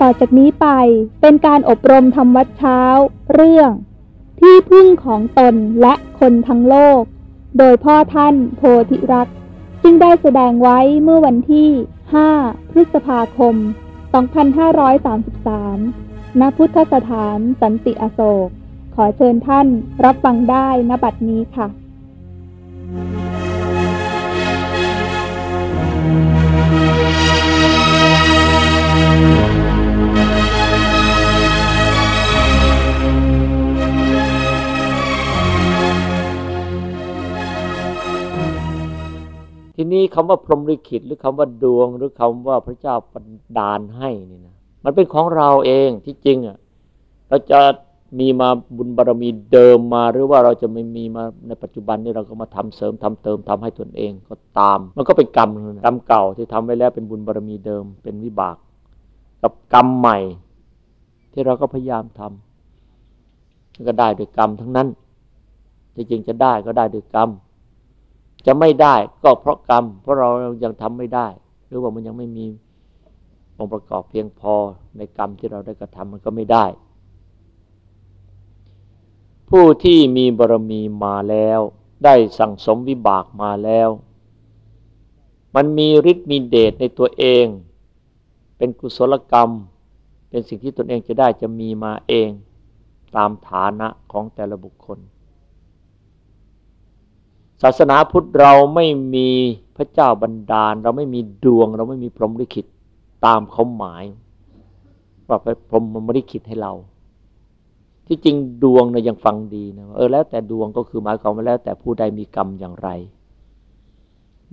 ต่อจากนี้ไปเป็นการอบรมทำวัดเช้า เรื่อง ที่พึ่งของตนและคนทั้งโลก โดยพ่อท่านโพธิรักษ์จึงได้แสดงไว้เมื่อวันที่ 5 พฤษภาคม 2533 ณ พุทธสถานสันติอโศก ขอเชิญท่านรับฟังได้ณบัดนี้ค่ะ ทีนี้คำว่าพรหมลิขิตหรือคำว่าดวง หรือคำว่าพระเจ้าบันดาลให้นี่นะมันเป็นของเราเองที่จริงอะเราจะมีมาบุญบารรมีเดิมมา หรือว่าเราจะไม่มีมาในปัจจุบันนี้เราก็มาทำเสริมทำเติมทำให้ตนเองก็ตาม มันก็เป็นกรรมกรรมเก่าที่ทำไว้แล้วเป็นบุญบารรมีเดิมเป็นวิบาก กับกรรมใหม่ ที่เราก็พยายามทำก็ได้โดยกรรมทั้งนั้นที่จริงจะได้ก็ได้โดยกรรม จะไม่ได้ก็เพราะกรรม เพราะเรายังทำไม่ได้ หรือว่ามันยังไม่มีองค์ประกอบเพียงพอในกรรมที่เราได้กระทำมันก็ไม่ได้ ผู้ที่มีบารมีมาแล้ว ได้สั่งสมวิบากมาแล้ว มันมีฤทธิ์มีเดชในตัวเอง เป็นกุศลกรรม เป็นสิ่งที่ตนเองจะได้จะมีมาเอง ตามฐานะของแต่ละบุคคล ศาสนาพุทธเราไม่มีพระเจ้าบันดาล เราไม่มีดวง เราไม่มีพรหมลิขิตตามเขาหมาย ว่าพรหมมันลิขิตให้เรา ที่จริงดวงเนี่ยยังฟังดีนะเออแล้วแต่ดวงก็คือหมายความว่าแล้ว แต่ผู้ใดมีกรรมอย่างไร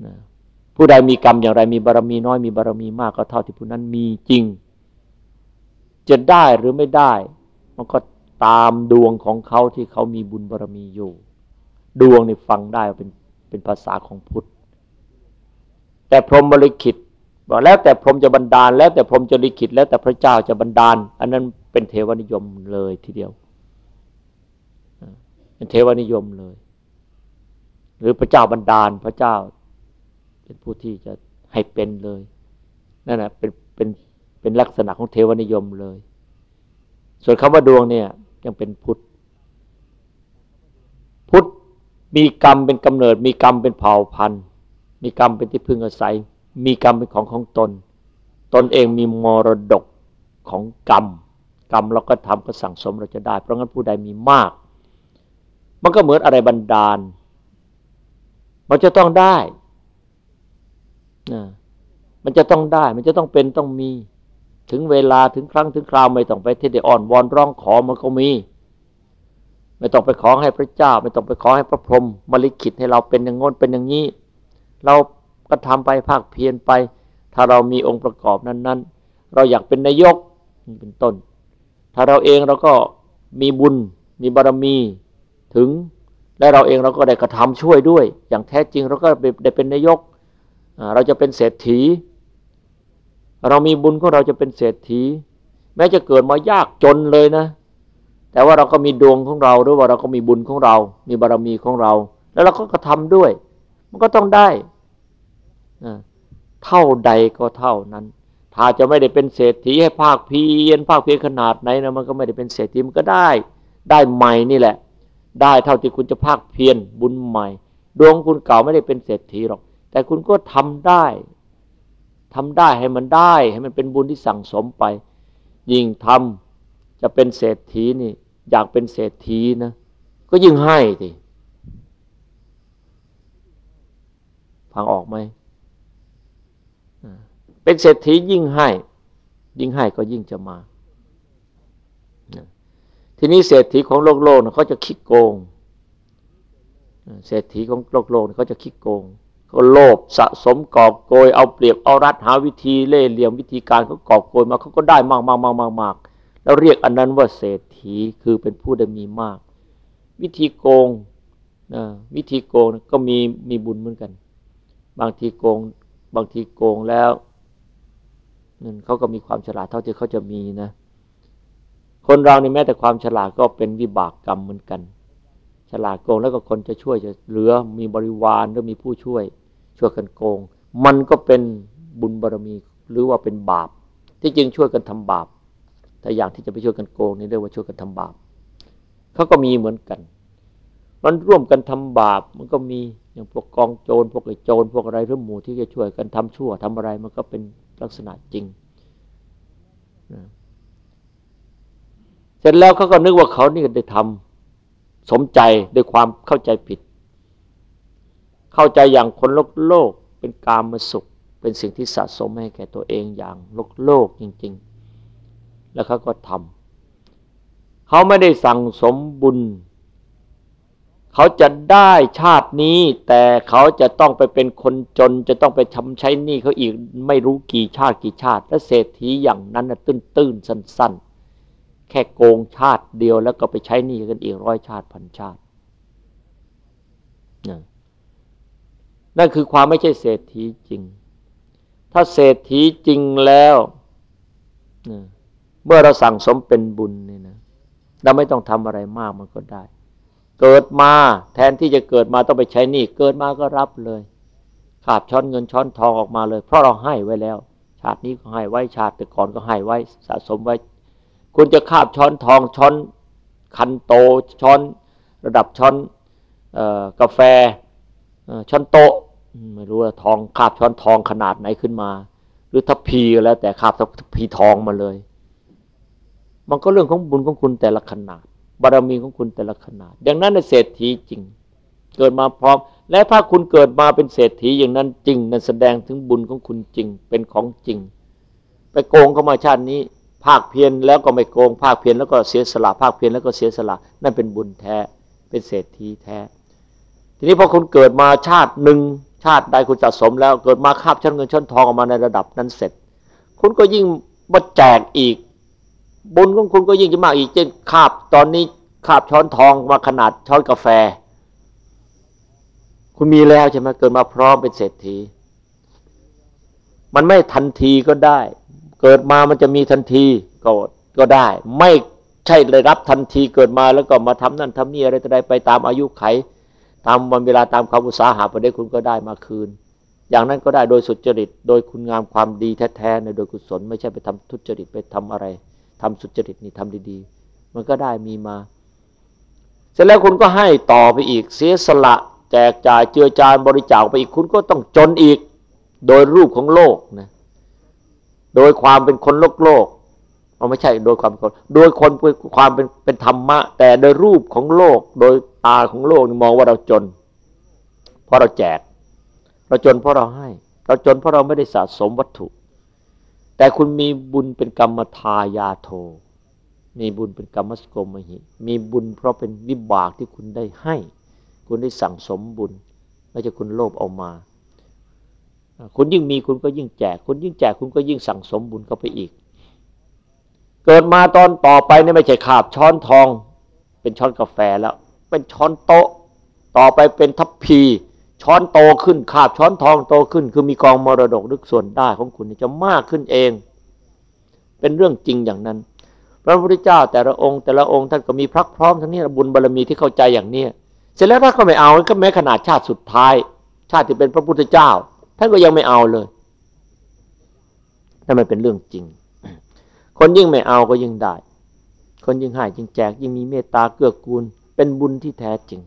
นะผู้ใดมีกรรมอย่างไร มีบารมีน้อยมีบารมีมากก็เท่าที่ผู้นั้นมีจริง จะได้หรือไม่ได้ มันก็ตามดวงของเขาที่เขามีบุญบารมีอยู่ ดวงนี่ฟังได้เป็นเป็นภาษาของพุทธ แต่พรหมบริขิตบอกแล้วแต่พรหมจะบันดาล แล้วแต่พรหมจะลิขิตแล้วแต่พระเจ้าจะบันดาล อันนั้นเป็นเทวนิยมเลยทีเดียวเป็นเทวนิยมเลย หรือพระเจ้าบันดาลพระเจ้า เป็นผู้ที่จะให้เป็นเลยนั่นแหะเป็นเป็นเป็นลักษณะของเทวนิยมเลย ส่วนคำว่าดวงเนี่ยยังเป็นพุทธพุทธ มีกรรมเป็นกำเนิด มีกรรมเป็นเผ่าพันธุ์ มีกรรมเป็นที่พึ่งอาศัย มีกรรมเป็นของของตน ตนเองมีมรดกของกรรม กรรมเราก็ทำก็สั่งสมเราจะได้ เพราะงั้นผู้ใดมีมาก มันก็เหมือนอะไรบันดาล มันจะต้องได้นะมันจะต้องได้ มันจะต้องเป็นต้องมี ถึงเวลาถึงครั้งถึงคราวไม่ต้องไปที่เดอ่อนวอนร้องขอมันก็มี ไม่ต้องไปขอให้พระเจ้า ไม่ต้องไปขอให้พระพรหมมาลิขิตให้เราเป็นอย่างงน้นเป็นอย่างนี้ เราก็ทำไปภาคเพียรไป ถ้าเรามีองค์ประกอบนั้น ๆ เราอยากเป็นนายกเป็นต้น ถ้าเราเองเราก็มีบุญ มีบารมีถึงและเราเองเราก็ได้กระทำช่วยด้วย อย่างแท้จริงเราก็ได้เป็นนายก เราจะเป็นเศรษฐี เรามีบุญของเราจะเป็นเศรษฐี แม้จะเกิดมายากจนเลยนะ แต่ว่าเราก็มีดวงของเราหรือว่าเราก็มีบุญของเรา มีบารรมีของเรา แล้วเราก็กระทำด้วย มันก็ต้องได้เท่าใดก็เท่านั้น ถ้าจะไม่ได้เป็นเศรษฐีให้ภาคเพียนภาคเพียนขนาดไหนนะมันก็ไม่ได้เป็นเศรษฐีมันก็ได้ ได้ใหม่นี่แหละ ได้เท่าที่คุณจะภาคเพียนบุญใหม่ ดวงคุณเก่าไม่ได้เป็นเศรษฐีหรอก แต่คุณก็ทำได้ทำได้ให้มันได้ ให้มันเป็นบุญที่สั่งสมไป ยิ่งทำจะเป็นเศรษฐีนี่ อยากเป็นเศรษฐีนะ ก็ยิ่งให้สิฟังออกไหมเป็นเศรษฐียิ่งให้ ยิ่งให้ก็ยิ่งจะมาทีนี้เศรษฐีของโลกโลกเขาจะคิดโกง เศรษฐีของโลกโลกเขาจะคิดโกงเขาโลภสะสมกอบโกยเอาเปรียบเอารัดหาวิธีเล่เหลี่ยมวิธีการเขากอบโกยมาเขาก็ได้มากมากมากมากมาก แล้วเรียกอันนั้นว่าเศรษฐีคือเป็นผู้ได้มีมาก วิธีโกงนะวิธีโกงก็มีมีบุญเหมือนกัน บางทีโกง บางทีโกงแล้วนั่นเขาก็มีความฉลาดเท่าที่เขาจะมีนะ คนเราในแม้แต่ความฉลาดก็เป็นวิบากกรรมเหมือนกัน ฉลาดโกงแล้วก็คนจะช่วยจะเหลือมีบริวารหรือมีผู้ช่วยช่วยกันโกง มันก็เป็นบุญบารมีหรือว่าเป็นบาป ที่จริงช่วยกันทำบาป ถ้าอย่างที่จะไปช่วยกันโกงนี่เรียกว่าช่วยกันทำบาปเขาก็มีเหมือนกันมันร่วมกันทำบาปมันก็มีอย่างพวกกองโจรพวกไอ้โจรพวกอะไรหรือหมู่ที่จะช่วยกันทำชั่วทำอะไรมันก็เป็นลักษณะจริงเสร็จแล้วเขาก็นึกว่าเขานี่ได้ทำสมใจด้วยความเข้าใจผิด เข้าใจอย่างคนโลกโลก เป็นกามมาสุข เป็นสิ่งที่สะสมให้แก่ตัวเองอย่างโลกโลกจริง แล้วเขาก็ทำเขาไม่ได้สั่งสมบุญ เขาจะได้ชาตินี้ แต่เขาจะต้องไปเป็นคนจน จะต้องไปทำใช้หนี้เขาอีกไม่รู้กี่ชาติกี่ชาติ และเศรษฐีอย่างนั้นตื้นๆสั้น ๆ แค่โกงชาติเดียวแล้วก็ไปใช้หนี้กันอีกร้อยชาติพันชาตินั่นคือความไม่ใช่เศรษฐีจริง ถ้าเศรษฐีจริงแล้ว เมื่อเราสั่งสมเป็นบุญนี่นะเราไม่ต้องทำอะไรมากมันก็ได้ เกิดมาแทนที่จะเกิดมาต้องไปใช้หนี้เกิดมาก็รับเลย ขาดช้อนเงินช้อนทองออกมาเลย เพราะเราให้ไว้แล้ว ชาตินี้ก็ให้ไว้ชาติตก่อนก็ให้ไว้สะสมไว้ คุณจะคาบช้อนทองช้อนคันโตช้อนระดับช้อนกาแฟช้อนโตไม่รู้ว่าทองคาบช้อนทองขนาดไหนขึ้นมา หรือทัพพีแล้วแต่คาบทัพพีทองมาเลย มันก็เรื่องของบุญของคุณแต่ละขนาด บารมีของคุณแต่ละขนาดอย่างนั้นในเศรษฐีจริง เกิดมาพร้อม และถ้าคุณเกิดมาเป็นเศรษฐีอย่างนั้นจริง นั่นแสดงถึงบุญของคุณจริง เป็นของจริง ไปโกงเข้ามาชาตินี้ ภาคเพียรแล้วก็ไม่โกง ภาคเพียรแล้วก็เสียสละ ภาคเพียรแล้วก็เสียสละ นั่นเป็นบุญแท้ เป็นเศรษฐีแท้ ทีนี้พอคุณเกิดมาชาติหนึ่งชาติใดคุณสะสมแล้วเกิดมาคาบชั้นเงินชั้นทองออกมาในระดับนั้นเสร็จ คุณก็ยิ่งมาแจกอีก บุญของคุณก็ยิ่งจะมากอีกเช่นคาบตอนนี้คาบช้อนทองมาขนาดช้อนกาแฟ คุณมีแล้วใช่ไหมเกิดมาพร้อมเป็นเศรษฐี มันไม่ทันทีก็ได้ เกิดมามันจะมีทันทีก็ก็ได้ ไม่ใช่เลยรับทันทีเกิดมาแล้วก็มาทำนั่นทำนี่อะไรต่อใดไปตามอายุไข ตามวันเวลาตามความอุตสาหะไปได้คุณก็ได้มาคืน อย่างนั้นก็ได้โดยสุจริต โดยคุณงามความดีแท้ๆในโดยกุศล ไม่ใช่ไปทำทุจริตไปทำอะไร ทำสุจริตนี่ทำดีๆ มันก็ได้มีมา เสร็จแล้วคุณก็ให้ต่อไปอีกเสียสละ แจกจ่ายเจือจานบริจาคไปอีกคุณก็ต้องจนอีกโดยรูปของโลกนะโดยความเป็นคนโลกโลกเอาไม่ใช่โดยความเป็นคนโดยคนความเป็นเป็นธรรมะ แต่โดยรูปของโลก โดยตาของโลกมองว่าเราจน เพราะเราแจก เราจนเพราะเราให้ เราจนเพราะเราไม่ได้สะสมวัตถุ แต่คุณมีบุญเป็นกรรมทายาโท มีบุญเป็นกรรมสกมหิ มีบุญเพราะเป็นวิบากที่คุณได้ให้ คุณได้สั่งสมบุญ ไม่ใช่คุณโลภเอามา คุณยิ่งมีคุณก็ยิ่งแจก คุณยิ่งแจกคุณก็ยิ่งสั่งสมบุญเข้าไปอีก เกิดมาตอนต่อไปนี่ไม่ใช่ขาบช้อนทอง เป็นช้อนกาแฟแล้ว เป็นช้อนโต๊ะ ต่อไปเป็นทัพพี ช้อนโตขึ้นขาบช้อนทองโตขึ้น คือมีกองมรดกลึกส่วนได้ของคุณจะมากขึ้นเอง เป็นเรื่องจริงอย่างนั้น พระพุทธเจ้าแต่ละองค์แต่ละองค์ท่านก็มีพรักพร้อมทั้งนี้บุญบารรมีที่เข้าใจอย่างนี้เสร็จแล้วถ้าก็ไม่เอาก็แม้ขนาดชาติสุดท้าย ชาติที่เป็นพระพุทธเจ้า ท่านก็ยังไม่เอาเลยนั่นมันเป็นเรื่องจริง คนยิ่งไม่เอาก็ยิ่งได้ คนยิ่งให้ยิ่งแจกยิ่งมีเมตตาเกื้อกูล เป็นบุญที่แท้จริง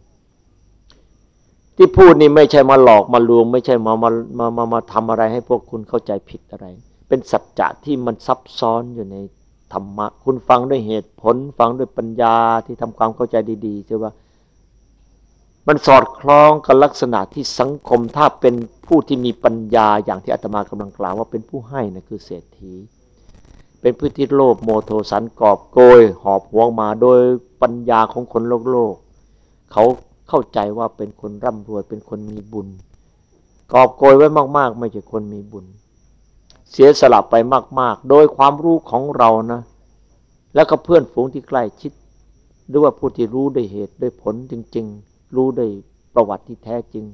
ที่พูดนี่ไม่ใช่มาหลอกมาลวง ไม่ใช่มามามามามาทำอะไรให้พวกคุณเข้าใจผิดอะไร เป็นสัจจะที่มันซับซ้อนอยู่ในธรรมะ คุณฟังด้วยเหตุผล ฟังด้วยปัญญาที่ทำความเข้าใจดีๆใช่ว่า มันสอดคล้องกับลักษณะที่สังคมถ้าเป็นผู้ที่มีปัญญาอย่างที่อาตมากำลังกล่าวว่าเป็นผู้ให้นะคือเศรษฐี เป็นผู้ที่โลภโมโทสันกอบโกย หอบหวงมาโดยปัญญาของคนโลกโลกเขา เข้าใจว่าเป็นคนร่ำรวยเป็นคนมีบุญ กอบโกยไว้มากๆ ไม่ใช่คนมีบุญ เสียสละไปมาก ๆ โดยความรู้ของเรานะ แล้วก็เพื่อนฝูงที่ใกล้ชิดหรือว่าผู้ที่รู้ด้วยเหตุด้วยผลจริง ๆ รู้ได้ประวัติที่แท้จริง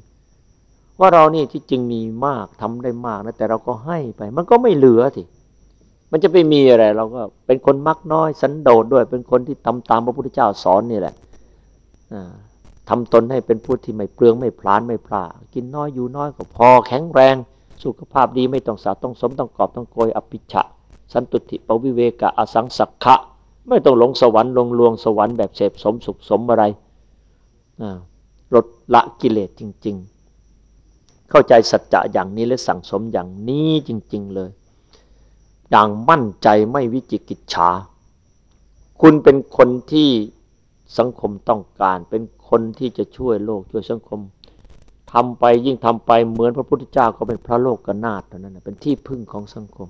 ว่าเรานี่ที่จริงมีมากทำได้มากนะแต่เราก็ให้ไป มันก็ไม่เหลือสิมันจะไปมีอะไร เราก็เป็นคนมักน้อย สันโดษด้วยเป็นคนที่ทำตามพระพุทธเจ้าสอนนี่แหละอ่า ทำตนให้เป็นผู้ที่ไม่เปลืองไม่พลานไม่พลากินน้อยอยู่น้อยก็พอแข็งแรง สุขภาพดีไม่ต้องสาต้องสมต้องกอบต้องโกยอภิชะสันตุติปวิเวกะอสังสักขะ ไม่ต้องหลงสวรรค์ลงลวงสวรรค์แบบเสพสมสุขสมอะไรลดละกิเลสจริง ๆ เข้าใจสัจจะอย่างนี้และสั่งสมอย่างนี้จริง ๆ เลย อย่างมั่นใจไม่วิจิกิจฉาคุณเป็นคนที่ สังคมต้องการ เป็นคนที่จะช่วยโลกช่วยสังคมทำไปยิ่งทำไปเหมือนพระพุทธเจ้าก็เป็นพระโลกกนาถนั้นเป็นที่พึ่งของสังคม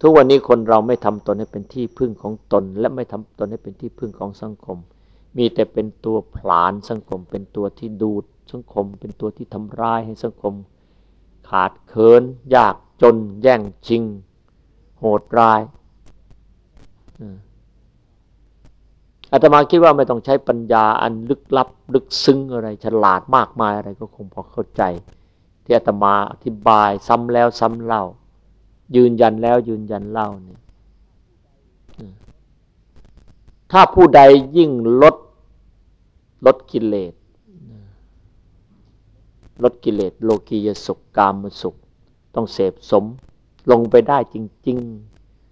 ทุกวันนี้คนเราไม่ทำตนให้เป็นที่พึ่งของตน และไม่ทำตนให้เป็นที่พึ่งของสังคม มีแต่เป็นตัวผลานสังคม เป็นตัวที่ดูดสังคม เป็นตัวที่ทำร้ายให้สังคม ขาดเคินยากจน แย่งชิง โหดร้าย อาตมาคิดว่าไม่ต้องใช้ปัญญาอันลึกลับลึกซึ้งอะไรฉลาดมากมายอะไรก็คงพอเข้าใจ ที่อาตมาอธิบายซ้ำแล้วซ้ำเล่า ยืนยันแล้วยืนยันเล่าเนี่ยถ้าผู้ใดยิ่งลดลดกิเลสลดกิเลสโลกียสุขกามสุข ต้องเสพสมลงไปได้จริง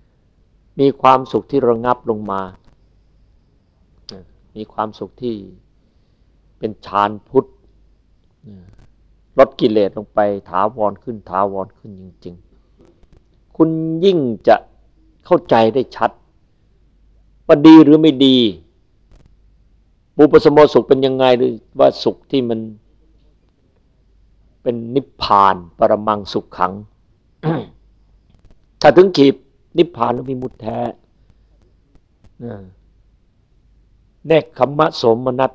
ๆ มีความสุขที่ระงับลงมา มีความสุขที่เป็นฌานพุทธลดกิเลสลงไปถาวรขึ้นถาวรขึ้นจริง ๆ คุณยิ่งจะเข้าใจได้ชัดว่าดีหรือไม่ดีบุปสมโมสุขเป็นยังไงหรือว่าสุขที่มันเป็นนิพพานปรมังสุขขัง ถ้าถึงขีดนิพพานแล้วมีมุตแท้ เนคขมะสมนัต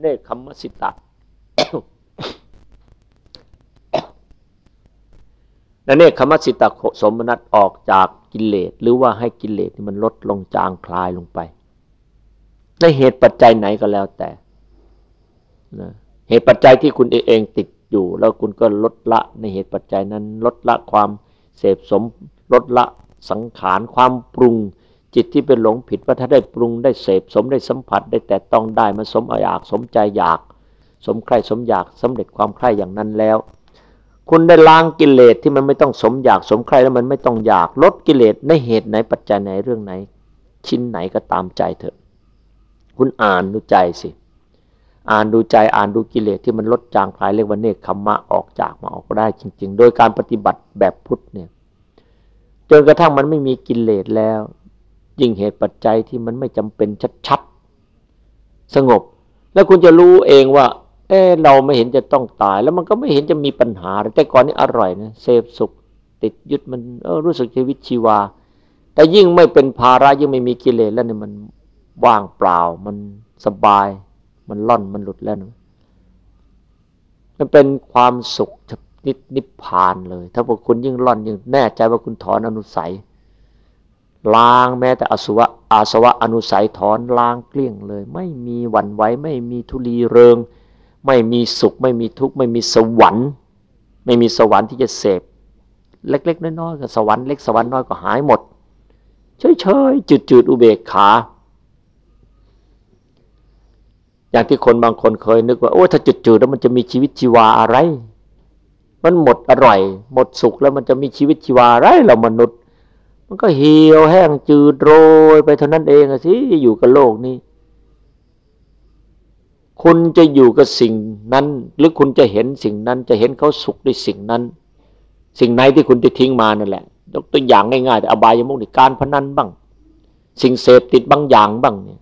เนคขมะสิตะนั่นเนคขมะสิตะสมนัตออกจากกิเลสหรือว่าให้กิเลสที่มันลดลงจางคลายลงไปในเหตุปัจจัยไหนก็แล้วแต่นะเหตุปัจจัยที่คุณเองติดอยู่ แล้วคุณก็ลดละในเหตุปัจจัยนั้น ลดละความเสพสม ลดละสังขารความปรุง จิตที่เป็นหลงผิดว่าถ้าได้ปรุงได้เสพสมได้สัมผัสได้แต่ต้องได้มันสมอยากสมใจอยาก สมใครสมอยากสำเร็จความใคร่อย่างนั้นแล้ว คุณได้ล้างกิเลสที่มันไม่ต้องสมอยากสมใครแล้วมันไม่ต้องอยากลดกิเลสในเหตุไหนปัจจัยไหนเรื่องไหน ชิ้นไหนก็ตามใจเถอะ คุณอ่านดูใจสิ อ่านดูใจอ่านดูกิเลสที่มันลดจางคลายเรียกว่าเนคขมมะออกจากมาออกได้จริง ๆ โดยการปฏิบัติแบบพุทธเนี่ยจนกระทั่งมันไม่มีกิเลสแล้ว ยิ่งเหตุปัจจัยที่มันไม่จำเป็นชัดๆสงบ แล้วคุณจะรู้เองว่า เออเราไม่เห็นจะต้องตาย แล้วมันก็ไม่เห็นจะมีปัญหา แต่ก่อนนี้อร่อยนะเสพสุข ติดยึดมันเออรู้สึกชีวิตชีวา แต่ยิ่งไม่เป็นภาระยิ่งไม่มีกิเลสแล้วเนี่ยมันว่างเปล่า มันสบาย มันล่อนมันหลุดแล้วนะมันเป็นความสุขนิดนิพพานเลย ถ้าพวกคุณยิ่งล่อนยิ่งแน่ใจว่าคุณถอนอนุสัย ล้างแม้แต่อสุวะอาสวะอนุสัยถอนล้างเกลี้ยงเลย ไม่มีหวั่นไหวไม่มีทุลีเริง ไม่มีสุข ไม่มีทุกข์ไม่มีสวรรค์ ไม่มีสวรรค์ที่จะเสพเล็ก ๆ น้อยๆก็สวรรค์เล็กสวรรค์น้อยก็หายหมดเฉยๆจืดๆอุเบกขา อย่างที่คนบางคนเคยนึกว่าโอ้ถ้าจืดๆแล้วมันจะมีชีวิตชีวาอะไร มันหมดอร่อย หมดสุขแล้วมันจะมีชีวิตชีวาอะไรเรามนุษย์ มันก็เหี่ยวแห้งจืดโรยไปเท่านั้นเองสิอยู่กับโลกนี้ คุณจะอยู่กับสิ่งนั้น หรือคุณจะเห็นสิ่งนั้นจะเห็นเขาสุขด้วยสิ่งนั้น สิ่งไหนที่คุณได้ทิ้งมานั่นแหละ ยกตัวอย่างง่ายๆแต่อบายมุกในการพนันบ้าง สิ่งเสพติดบางอย่างบ้างเนี่ย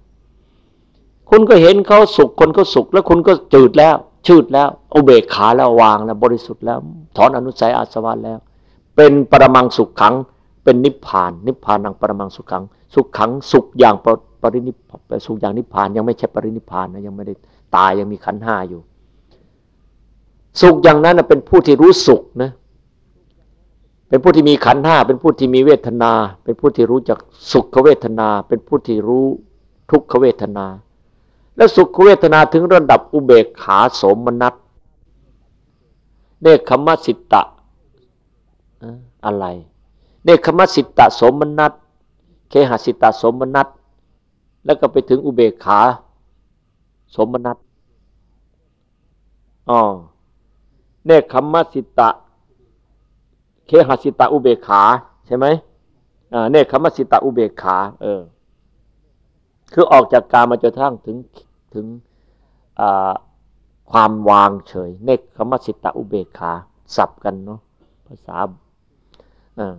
คุณก็เห็นเขาสุขคนเขาสุข แล้วคุณก็จืดแล้ว ชืดแล้วอาเบกขาแล้ววางแล้วบริสุทธิ์แล้ว ถอนอนุสัยอาสวะแล้ว เป็นปรมังสุขขัง เป็นนิพพาน นิพพานังปรมังสุขัง สุขขังสุขอย่างปรินิพสุขอย่างนิพพานยังไม่ใช่ปรินิพพานนะยังไม่ได้ตายยังมีขันห้าอยู่ สุขอย่างนั้นเป็นผู้ที่รู้สุขนะเป็นผู้ที่มีขันห้าเป็นผู้ที่มีเวทนา เป็นผู้ที่รู้จักสุขเวทนา เป็นผู้ที่รู้ทุกขเวทนา แล้วสุขเวทนาถึงระดับอุเบกขาสมนัตเนคขมสิตะอะไร เนคขมสิตะสมนัตเคหสิตะสมนัตแล้วก็ไปถึงอุเบกขา สมนัตอ๋อเนคขมสิตะ เคหสิตะอุเบกขาใช่ไหมอ่าเนคขมสิตาอุเบกขา เออ คือออกจากการมาจนทั้งถึงถึงความวางเฉย เนคขมสิตาอุเบกขา สับกันเนาะภาษาอ่า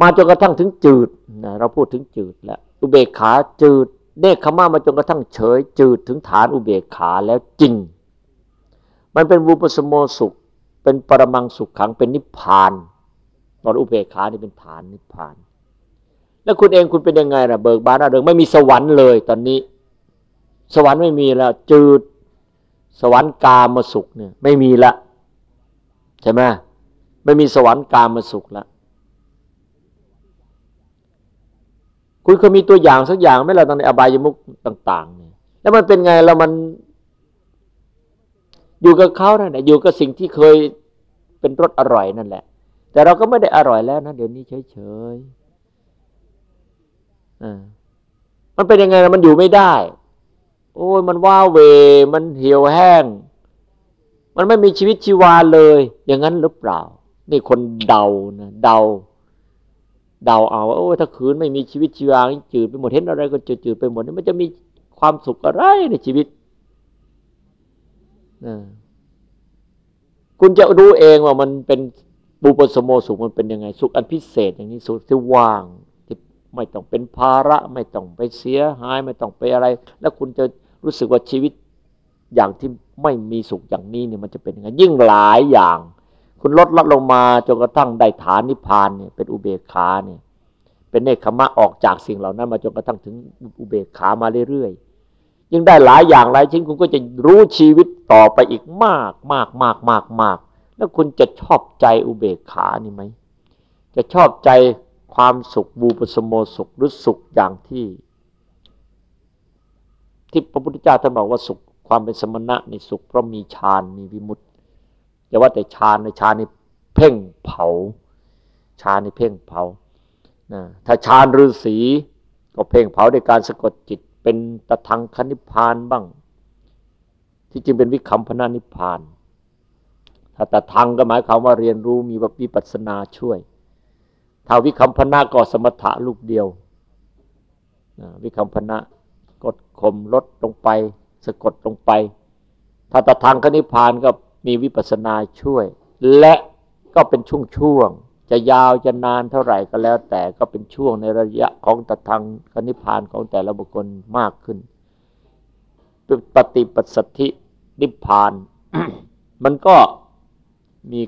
มาจนกระทั่งถึงจืดนะเราพูดถึงจืดแล้วอุเบกขาจืดเนคขมามาจนกระทั่งเฉย จืดถึงฐานอุเบกขาแล้วจริง มันเป็นวูปสมโมสุข เป็นปรมังสุขขังเป็นนิพพานตอนอุเบกขานี่เป็นฐานนิพพาน แล้วคุณเองคุณเป็นยังไงล่ะเบิกบานอะไรไม่มีสวรรค์เลยตอนนี้ สวรรค์ไม่มีแล้ว จืด สวรรค์กามาสุขเนี่ย ไม่มีละใช่ไหมไม่มีสวรรค์กามาสุขแล้ว คุณเคยมีตัวอย่างสักอย่างไหมล่ะตอนในอบายมุกต่างๆเนี่ยแล้วมันเป็นไงแล้วมัน อยู่กับเขานั่นแหละอยู่กับสิ่งที่เคยเป็นรสอร่อยนั่นแหละ แต่เราก็ไม่ได้อร่อยแล้วนะเดี๋ยวนี้เฉยๆอ่ามันเป็นยังไงมันอยู่ไม่ได้ โอ้ยมันว้าเว มันเหี่ยวแห้ง มันไม่มีชีวิตชีวาเลย อย่างนั้นหรือเปล่า นี่คนเดานะเดา เดาเอาโอ้ถ้าคืนไม่มีชีวิตชีวาจืดไปหมดเห็นอะไรก็จืดจืดไปหมดนี่มันจะมีความสุขอะไรในชีวิตคุณจะรู้เองว่ามันเป็นบุปสมโมสุขมันเป็นยังไง สุขอันพิเศษอย่างนี้สุขที่ว่างที่ไม่ต้องเป็นภาระ ไม่ต้องไปเสียหาย ไม่ต้องไปอะไร แล้วคุณจะรู้สึกว่าชีวิตอย่างที่ไม่มีสุขอย่างนี้เนี่ยมันจะเป็นยังไงยิ่งหลายอย่าง คุณลดลดลงมาจนกระทั่งได้ฐานนิพพานเนี่ยเป็นอุเบกขาเนี่ยเป็นเนคขมะออกจากสิ่งเหล่านั้นมาจนกระทั่งถึงอุเบกขามาเรื่อยๆยิ่งได้หลายอย่างหลายชิ้นคุณก็จะรู้ชีวิตต่อไปอีกมากมากมากมากมากแล้วคุณจะชอบใจอุเบกขานี่ไหมจะชอบใจความสุขบูปสมโมสุขหรือสุขอย่างที่ ที่พระพุทธเจ้าท่านบอกว่าสุขความเป็นสมณะในสุขเพราะมีฌานมีวิมุตติ อย่าว่าแต่ฌานในฌานนี่เพ่งเผาฌานนี่เพ่งเผานะถ้าฌานฤาษีก็เพ่งเผาด้วยการสะกดจิตเป็นตะทังคณิพานบ้าง ที่จริงเป็นวิคัมพนานิพาน ถ้าตะทังก็หมายความว่าเรียนรู้มีวิปัสนาช่วย ถ้าวิคัมพนาก็สมถะลูกเดียววิคัมพนะกดข่มลดลงไป สะกดลงไป ถ้าตะทังคณิพานก็ มีวิปัสนาช่วย และก็เป็นช่วงๆจะยาวจะนานเท่าไหร่ก็แล้วแต่ก็เป็นช่วงในระยะของตทางคณิพานของแต่ละบุคคลมากขึ้นปฏิปัสสธินิพพาน มันก็มี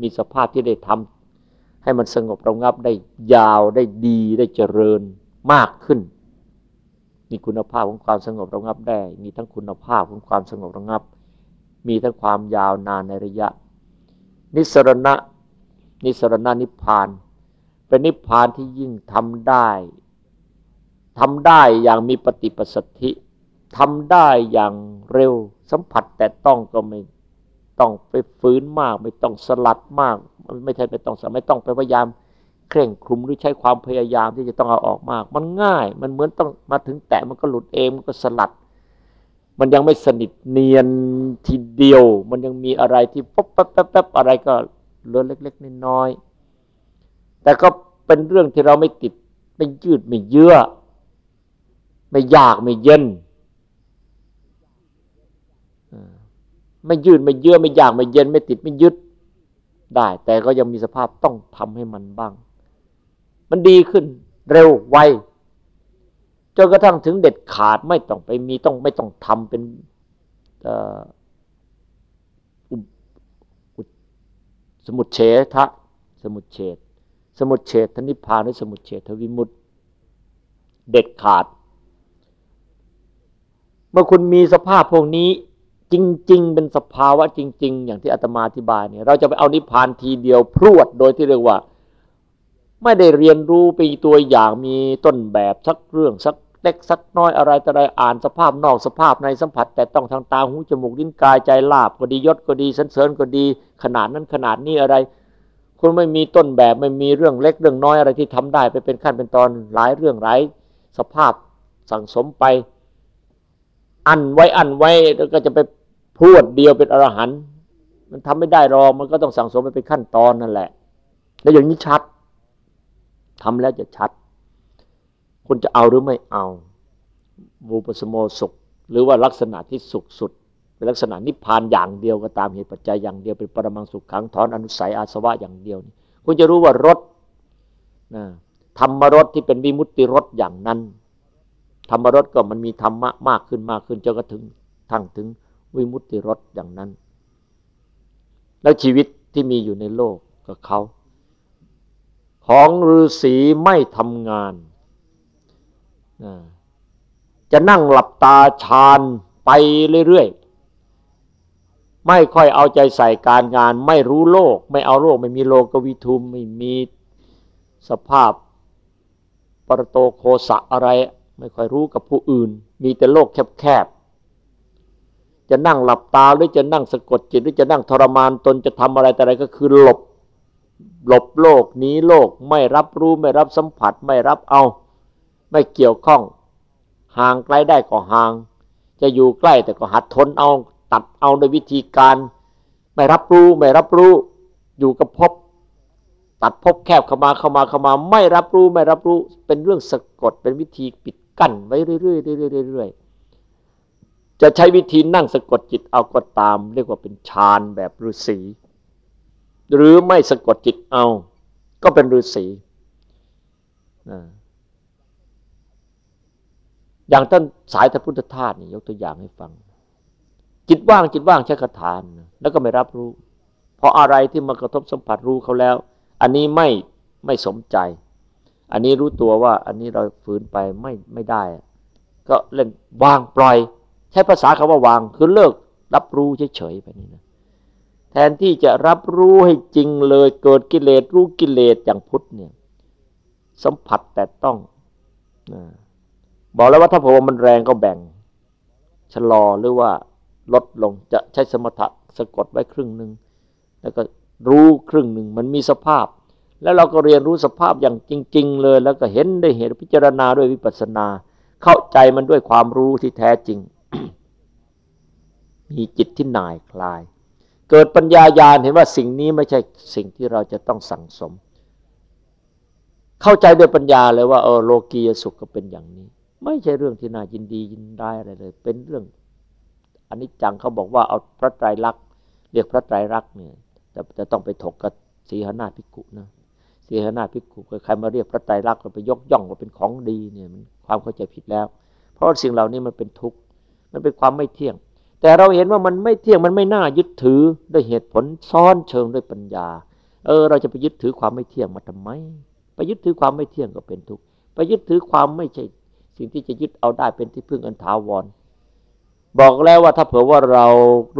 มีสภาพที่ได้ทำให้มันสงบระงับได้ยาวได้ดีได้เจริญมากขึ้นมีคุณภาพของความสงบระงับได้ มีทั้งคุณภาพของความสงบระงับ มีทั้งความยาวนานในระยะ นิสรณะ นิสรณะนิพพาน เป็นนิพพานที่ยิ่งทำได้ทำได้อย่างมีปฏิปสัทธิทำได้อย่างเร็วสัมผัสแต่ต้องก็ไม่ต้องไปฝืนมาก ไม่ต้องสลัดมาก ไม่ใช่ไม่ต้องไม่ต้องไปพยายามเคร่งคลุมหรือใช้ความพยายามที่จะต้องเอาออกมาก มันง่าย มันเหมือนต้องมาถึงแตะมันก็หลุดเองมันก็สลัด มันยังไม่สนิทเนียนทีเดียว มันยังมีอะไรที่ป๊บแป๊บแป๊บแป๊บอะไรก็เลือเล็กๆน้อยๆแต่ก็เป็นเรื่องที่เราไม่ติดไม่ยืดไม่เยื้อไม่ยากไม่เย็นไม่ยืดไม่เยื้อไม่ยากไม่เย็น ไม่ติดไม่ยึดได้ แต่ก็ยังมีสภาพต้องทำให้มันบ้าง มันดีขึ้น เร็วไว จนกระทั่งถึงเด็ดขาดไม่ต้องไปมีต้องไม่ต้องทำเป็นสมุดเฉทะสมุดเฉดสมุดเฉทนิพานหรือสมุดเฉทวิมุตเด็ดขาด เมื่อคุณมีสภาพพวกนี้จริง ๆ เป็นสภาวะจริง ๆ อย่างที่อาตมาอธิบายเนี่ยเราจะไปเอานิพพานทีเดียวพรวดโดยที่เรียกว่า ไม่ได้เรียนรู้ไปตัวอย่างมีต้นแบบสักเรื่องสักเล็กสักน้อยอะไรแต่อะไรอ่านสภาพนอกสภาพในสัมผัส แต่ต้องทางตาหูจมูกลิ้นกายใจลาบก็ดียศก็ดีสันเสริญก็ดี ขนาดนั้นขนาดนี้อะไรคุณไม่มีต้นแบบไม่มีเรื่องเล็กเรื่องน้อยอะไรที่ทำได้ไปเป็นขั้นเป็นตอนหลายเรื่องหลายสภาพสั่งสมไป อันไว้อันไว้แล้วก็จะไปพูดเดียวเป็นอรหันต์มันทำไม่ได้หรอกมันก็ต้องสั่งสมไปเป็นขั้นตอนนั่นแหละ แล้วอย่างนี้ชัด ทำแล้วจะชัดคุณจะเอาหรือไม่เอาบูปสโมสุข หรือว่าลักษณะที่สุขสุดเป็นลักษณะนิพพานอย่างเดียวก็ตามเหตุปัจจัยอย่างเดียวเป็นปรมังสุขขังถอนอนุสัยอาสวะอย่างเดียวคุณจะรู้ว่ารถนะธรรมรสที่เป็นวิมุตติรสอย่างนั้น ธรรมรสก็มันมีธรรมะมากขึ้นมากขึ้นจนกระถึงทั้งถึงวิมุตติรสอย่างนั้น แล้วชีวิตที่มีอยู่ในโลกกับเขา ของฤาษีไม่ทำงานจะนั่งหลับตาฌานไปเรื่อยๆ ไม่ค่อยเอาใจใส่การงาน ไม่รู้โลก ไม่เอาโลก ไม่มีโลกวิทุมไม่มีสภาพปรโตโคสะอะไร ไม่ค่อยรู้กับผู้อื่น มีแต่โลกแคบๆ จะนั่งหลับตาหรือจะนั่งสะกดจิตหรือจะนั่งทรมานตนจะทำอะไรแต่อะไรก็คือหลบ หลบโลกหนีโลกไม่รับรู้ไม่รับสัมผัสไม่รับเอา ไม่เกี่ยวข้อง ห่างไกลได้ก็ห่าง จะอยู่ใกล้แต่ก็หัดทนเอา ตัดเอาโดยวิธีการ ไม่รับรู้ไม่รับรู้อยู่กับพบ ตัดพบแคบเข้ามาเข้ามาเข้ามา ไม่รับรู้ไม่รับรู้ เป็นเรื่องสะกดเป็นวิธีปิดกั้นไว้เรื่อยๆเรื่อยๆจะใช้วิธีนั่งสะกดจิตเอาก็ตาม เรียกว่าเป็นฌานแบบฤาษี หรือไม่สะกดจิตเอา ก็เป็นฤาษีอย่างท่านสายทพุทธทาสนี่ยกตัวอย่างให้ฟัง จิตว่างจิตว่างใช้คาถานแล้วก็ไม่รับรู้ เพราะอะไรที่มากระทบสัมผัสรู้เขาแล้ว อันนี้ไม่ไม่สมใจ อันนี้รู้ตัวว่า อันนี้เราฝืนไปไม่ไม่ได้ ก็เล่นวางปล่อย ใช้ภาษาคาว่าวางคือเลิกรับรู้เฉยๆไปนี่นะ แทนที่จะรับรู้ให้จริงเลยเกิดกิเลสรู้กิเลสอย่างพุทธเนี่ยสัมผัสแต่ต้องบอกแล้วว่าถ้าผมมันแรงก็แบ่ง ชะลอหรือว่าลดลงจะใช้สมถะสะกดไว้ครึ่งหนึ่งแล้วก็รู้ครึ่งหนึ่งมันมีสภาพ แล้วเราก็เรียนรู้สภาพอย่างจริง ๆ เลย แล้วก็เห็นได้เห็นพิจารณาด้วยวิปัสสนา เข้าใจมันด้วยความรู้ที่แท้จริง มีจิตที่หน่ายคลาย เกิดปัญญาญาณเห็นว่าสิ่งนี้ไม่ใช่สิ่งที่เราจะต้องสั่งสม เข้าใจด้วยปัญญาเลยว่าเออโลกียสุขก็เป็นอย่างนี้ ไม่ใช่เรื่องที่น่ายินดียินได้อะไรเลย เป็นเรื่องอันนี้จังเขาบอกว่าเอาพระไตรลักษณ์เรียกพระไตรลักษณ์เนี่ยจะจะต้องไปถกกับสีหนาภิกุนะสีหนาภิกุใครมาเรียกพระไตรลักษณ์ไปยกย่องว่าเป็นของดีเนี่ยมันความเข้าใจผิดแล้ว เพราะสิ่งเหล่านี้มันเป็นทุกข์มันเป็นความไม่เที่ยง แต่เราเห็นว่ามันไม่เที่ยงมันไม่น่ายึดถือด้วยเหตุผลซ้อนเชิงด้วยปัญญา เออ เราจะไปยึดถือความไม่เที่ยงมาทำไม ไปยึดถือความไม่เที่ยงก็เป็นทุกข์ไปยึดถือความไม่ใช่ สิ่งที่จะยึดเอาได้เป็นที่พึ่งอันถาวร บอกแล้วว่าถ้าเผื่อว่าเรา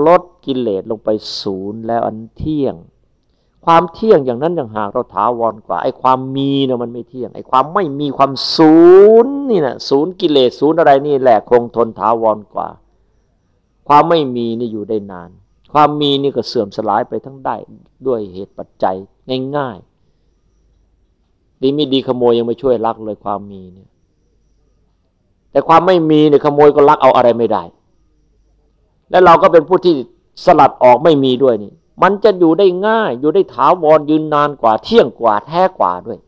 ลดกิเลสลงไปศูนย์แล้วอันเที่ยง ความเที่ยงอย่างนั้นอย่างหากเราถาวรกว่าไอ้ความมีเนี่ยมันไม่เที่ยงไอ้ความไม่มีความศูนย์นี่นะศูนย์กิเลสศูนย์อะไรนี่แหละคงทนถาวรกว่า ความไม่มีนี่อยู่ได้นาน ความมีนี่ก็เสื่อมสลายไปทั้งได้ด้วยเหตุปัจจัยง่ายๆดีไม่ดีขโมยยังไม่ช่วยลักเลยความมีเนี่ย แต่ความไม่มีเนี่ยขโมยก็ลักเอาอะไรไม่ได้ และเราก็เป็นผู้ที่สลัดออกไม่มีด้วยนี่ มันจะอยู่ได้ง่าย อยู่ได้ถาวรยืนนานกว่าเที่ยงกว่าแท้กว่าด้วย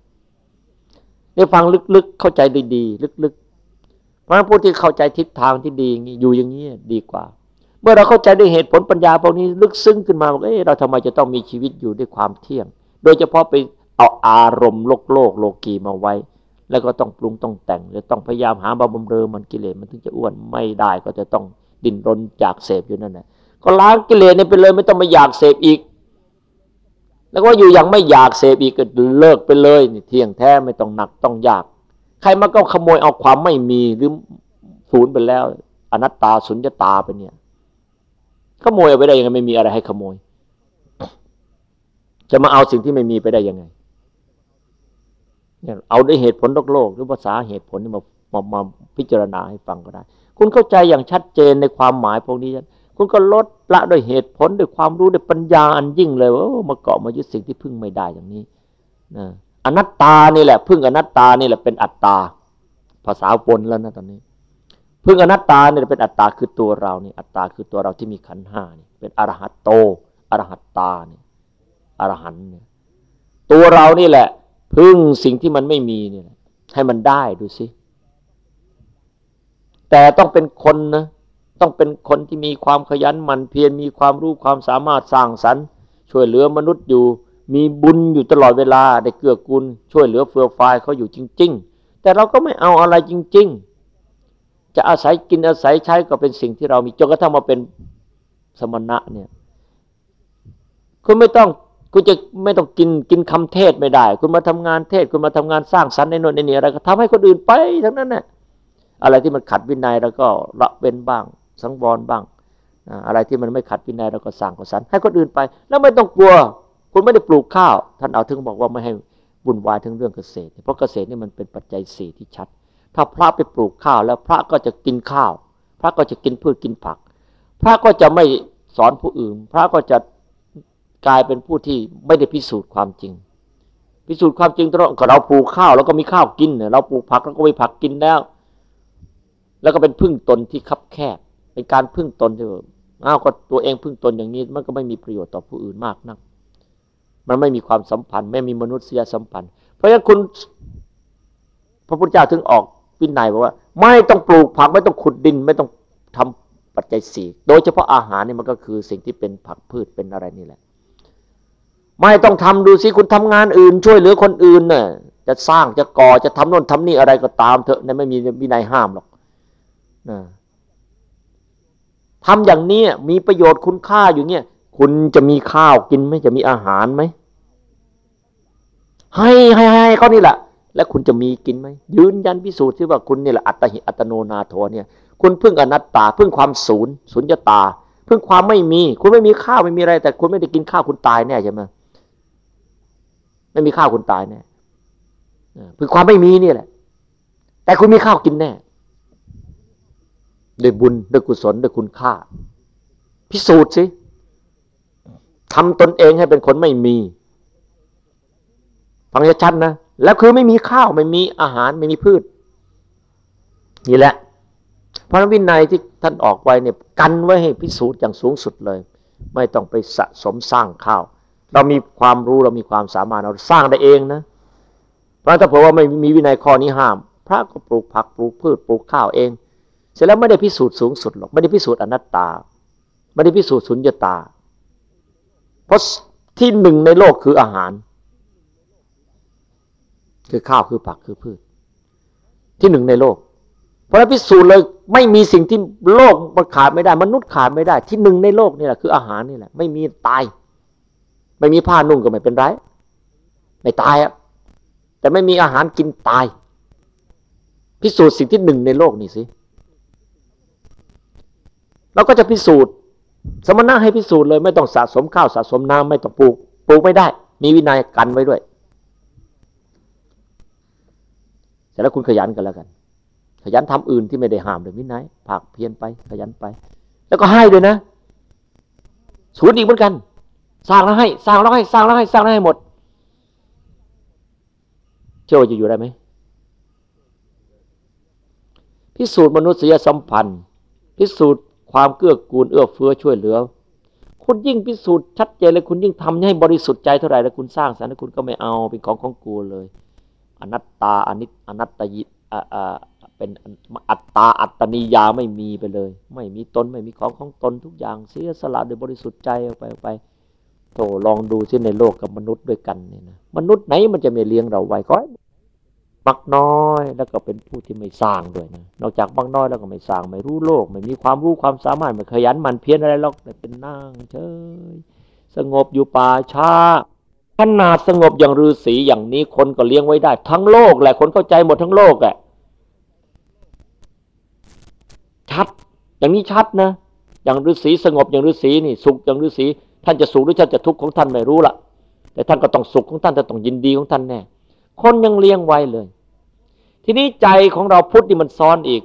ได้ฟังลึกๆ เข้าใจดีๆลึกๆ เพราะผู้ที่เข้าใจทิศทางที่ดีอยู่อย่างนี้ดีกว่า เมื่อเราเข้าใจด้วยเหตุผลปัญญาพวกนี้ลึกซึ้งขึ้นมาว่าเอ้เราทำไมจะต้องมีชีวิตอยู่ด้วยความเที่ยง โดยเฉพาะไปเอาอารมณ์โลกโลกโลกีมาไว้ แล้วก็ต้องปรุงต้องแต่งจะต้องพยายามหาบำบำเรอมันกิเลสมันถึงจะอ้วนไม่ได้ก็จะต้องดิ้นรนอยากเสพอยู่นั่นแหละก็ล้างกิเลสเนี่ยไปเลยไม่ต้องมาอยากเสพอีก แล้วก็อยู่อย่างไม่อยากเสพอีกก็เลิกไปเลยนี่เที่ยงแท้ไม่ต้องหนักต้องยาก ใครมาก็ขโมยเอาความไม่มีหรือศูนย์ไปแล้ว อนัตตาสุญญตาไปเนี่ย ขโมยเอาไปได้ยังไงไม่มีอะไรให้ขโมย จะมาเอาสิ่งที่ไม่มีไปได้ยังไงเนี่ยเอาด้วยเหตุผลโลกโลก หรือภาษาเหตุผลมามามาพิจารณาให้ฟังก็ได้ คุณเข้าใจอย่างชัดเจนในความหมายพวกนี้ คุณก็ลดละด้วยเหตุผลด้วยความรู้ด้วยปัญญาอันยิ่งเลยว่ามาเกาะมายึดสิ่งที่พึ่งไม่ได้อย่างนี้นะอนัตตานี่แหละ พึ่งอนัตตานี่แหละเป็นอัตตา ภาษาปนแล้วนะตอนนี้ พึ่งอนัตตาเนี่ยเป็นอัตตาคือตัวเรานี่อัตตาคือตัวเราที่มีขันห้านี่เป็นอรหัตโตอรหัตตาเนี่ยอรหันเนี่ยตัวเรานี่แหละ พึ่งสิ่งที่มันไม่มีเนี่ยให้มันได้ดูสิแต่ต้องเป็นคนนะต้องเป็นคนที่มีความขยันหมั่นเพียรมีความรู้ความสามารถสร้างสรรค์ช่วยเหลือมนุษย์อยู่ มีบุญอยู่ตลอดเวลาได้เกื้อกูลช่วยเหลือเฟื่อฟายเขาอยู่จริง ๆ แต่เราก็ไม่เอาอะไรจริง ๆ จะอาศัยกินอาศัยใช้ก็เป็นสิ่งที่เรามีจนกระทั่งมาเป็นสมณะเนี่ยคุณไม่ต้องคุณจะไม่ต้องกินกินคำเทศไม่ได้ คุณมาทำงานเทศ คุณมาทำงานสร้างสรรค์ในโน่นในนี่อะไรก็ทำให้คนอื่นไปทั้งนั้นน่ะอะไรที่มันขัดวินัยเราก็ละเว้นบ้าง สังวรบ้าง อะไรที่มันไม่ขัดวินัยเราก็สั่งก็สรรให้คนอื่นไป แล้วไม่ต้องกลัว คุณไม่ได้ปลูกข้าว ท่านเอาถึงบอกว่าไม่ให้บุญวายทั้งเรื่องเกษตร เพราะเกษตรนี่มันเป็นปัจจัยสี่ที่ชัด ถ้าพระไปปลูกข้าวแล้วพระก็จะกินข้าว พระก็จะกินพืชกินผัก พระก็จะไม่สอนผู้อื่น พระก็จะกลายเป็นผู้ที่ไม่ได้พิสูจน์ความจริง พิสูจน์ความจริงตรงกับเราปลูกข้าวแล้วก็มีข้าวกินเราปลูกผักแล้วก็มีผักกินแล้ว แล้วก็เป็นพึ่งตนที่คับแคบ เป็นการพึ่งตนที่อ้าวก็ตัวเองพึ่งตนอย่างนี้มันก็ไม่มีประโยชน์ต่อผู้อื่นมากนัก มันไม่มีความสัมพันธ์ ไม่มีมนุษยสัมพันธ์ เพราะฉะนั้นคุณพระพุทธเจ้าถึงออก วินัยบอกว่า ไม่ต้องปลูกผักไม่ต้องขุดดิน ไม่ต้องทำปัจจัยสี่โดยเฉพาะอาหารนี่มันก็คือสิ่งที่เป็นผักพืชเป็นอะไรนี่แหละ ไม่ต้องทำดูสิคุณทำงานอื่น ช่วยเหลือคนอื่นเน่ะจะสร้างจะก่อจะทำโน่นทำนี่อะไรก็ตามเถอะนี่ไม่มีวินัยห้ามหรอกนะทำอย่างนี้มีประโยชน์คุณค่าอยู่เนี่ย คุณจะมีข้าวกินไหมจะมีอาหารไหมให้ให้ให้เขานี่แหละ แล้วคุณจะมีกินไหมยืนยันพิสูจน์ที่ว่าคุณนี่แหละอัตหิอัตโนนาโทเนี่ยคุณพึ่งอนัตตาพึ่งความศูนย์ศูนย์ตาพึ่งความไม่มี คุณไม่มีข้าวไม่มีอะไร แต่คุณไม่ได้กินข้าวคุณตายแน่ใช่ไหมไม่มีข้าวคุณตายแน่คือความไม่มีนี่แหละ แต่คุณมีข้าวกินแน่ด้วยบุญด้วยกุศลด้วยคุณค่า พิสูจน์สิทำตนเองให้เป็นคนไม่มี ฟังชัดๆนะ แล้วคือไม่มีข้าวไม่มีอาหารไม่มีพืช นี่แหละ พระวินัยที่ท่านออกไว้เนี่ยกันไว้ให้พิสูจน์อย่างสูงสุดเลย ไม่ต้องไปสะสมสร้างข้าว เรามีความรู้เรามีความสามารถเราสร้างได้เองนะพระถ้าเผื่อว่าไม่มีวินัยข้อนี้ห้าม พระก็ปลูกผักปลูกพืชปลูกข้าวเอง เสร็จแล้วไม่ได้พิสูจน์สูงสุดหรอกไม่ได้พิสูจน์อนัตตา ไม่ได้พิสูจน์สุญญตา เพราะที่หนึ่งในโลกคืออาหาร คือข้าวคือผักคือพืช ที่หนึ่งในโลก เพราะนั้นพิสูจน์เลยไม่มีสิ่งที่โลกมันขาดไม่ได้ มนุษย์ขาดไม่ได้ ที่หนึ่งในโลกนี่แหละคืออาหารนี่แหละ ไม่มีตาย ไม่มีผ้านุ่งก็ไม่เป็นไร ไม่ตายอะแต่ไม่มีอาหารกินตาย พิสูจน์สิ่งที่หนึ่งในโลกนี่สิเราก็จะพิสูจน์ สมณะให้พิสูจน์เลย ไม่ต้องสะสมข้าวสะสมน้ำไม่ต้องปลูกปลูกไม่ได้ มีวินัยกันไว้ด้วย แต่แล้วคุณขยันกันแล้วกัน ขยันทำอื่นที่ไม่ได้ห้ามเลยวินัยผักเพียนไป ขยันไป แล้วก็ให้ด้วยนะสูตรอีกเหมือนกัน สร้างแล้วให้ สร้างแล้วให้ สร้างแล้วให้ สร้างแล้วให้หมด เชื่อว่าจะอยู่ได้ไหมพิสูจน์มนุษยสัมพันธ์ พิสูจน์ความเกื้อกูลเอื้อเฟื้อช่วยเหลือ คุณยิ่งพิสูจน์ชัดเจนเลยคุณยิ่งทำให้บริสุทธิ์ใจเท่าไหร่แล้วคุณสร้างสรรค์คุณก็ไม่เอาเป็นของของกูเลย อนัตตาอนิอนัตตยิเป็นอัตตาอัตตนิยาไม่มีไปเลย ไม่มีตนไม่มีของของตนทุกอย่างเสียสละโดยบริสุทธิ์ใจออกไปออกไปโตลองดูสิในโลกกับมนุษย์ด้วยกันเนี่ยนะมนุษย์ไหนมันจะไม่เลี้ยงเราไว้ก็มักน้อยแล้วก็เป็นผู้ที่ไม่สร้างด้วยนะนอกจากมักน้อยแล้วก็ไม่สร้างไม่รู้โลก ไม่มีความรู้ความสามารถไม่ขยันมันเพียรอะไรหรอกแต่เป็นนั่งเฉยสงบอยู่ป่าช้า ขนาดสงบอย่างฤาษีอย่างนี้คนก็เลี้ยงไว้ได้ ทั้งโลกแหละคนเข้าใจหมดทั้งโลกแหละชัด อย่างนี้ชัดนะ อย่างฤาษีสงบอย่างฤาษีนี่ สุขอย่างฤาษีท่านจะสุขหรือท่านจะทุกข์ของท่านไม่รู้ละแต่ท่านก็ต้องสุขของท่านจะต้องยินดีของท่านแน่คนยังเลี้ยงไว้เลย ทีนี้ใจของเราพุทธนี่มันซ้อนอีก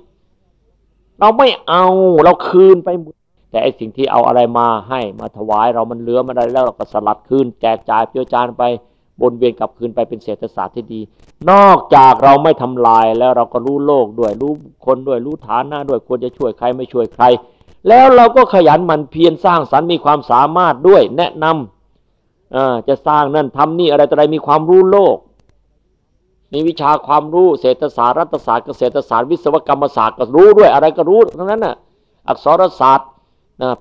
เราไม่เอาเราคืนไป แต่ไอสิ่งที่เอาอะไรมาให้มาถวายเรามันเหลือมาได้แล้วเราก็สลัดคืนแจกจ่ายเพียวจานไปบนเวียนกลับคืนไปเป็นเศรษฐศาสตร์ที่ดี นอกจากเราไม่ทำลายแล้วเราก็รู้โลกด้วยรู้คนด้วยรู้ฐานะด้วยควรจะช่วยใครไม่ช่วยใคร แล้วเราก็ขยันมันเพียรสร้างสรรค์มีความสามารถด้วยแนะนำจะสร้างนั่นทำนี่อะไรต่ออะไรมีความรู้โลก มีวิชาความรู้เศรษฐศาสตร์รัฐศาสตร์เกษตรศาสตร์วิศวกรรมศาสตร์ก็รู้ด้วยอะไรก็รู้ทั้งนั้นน่ะอักษรศาสตร์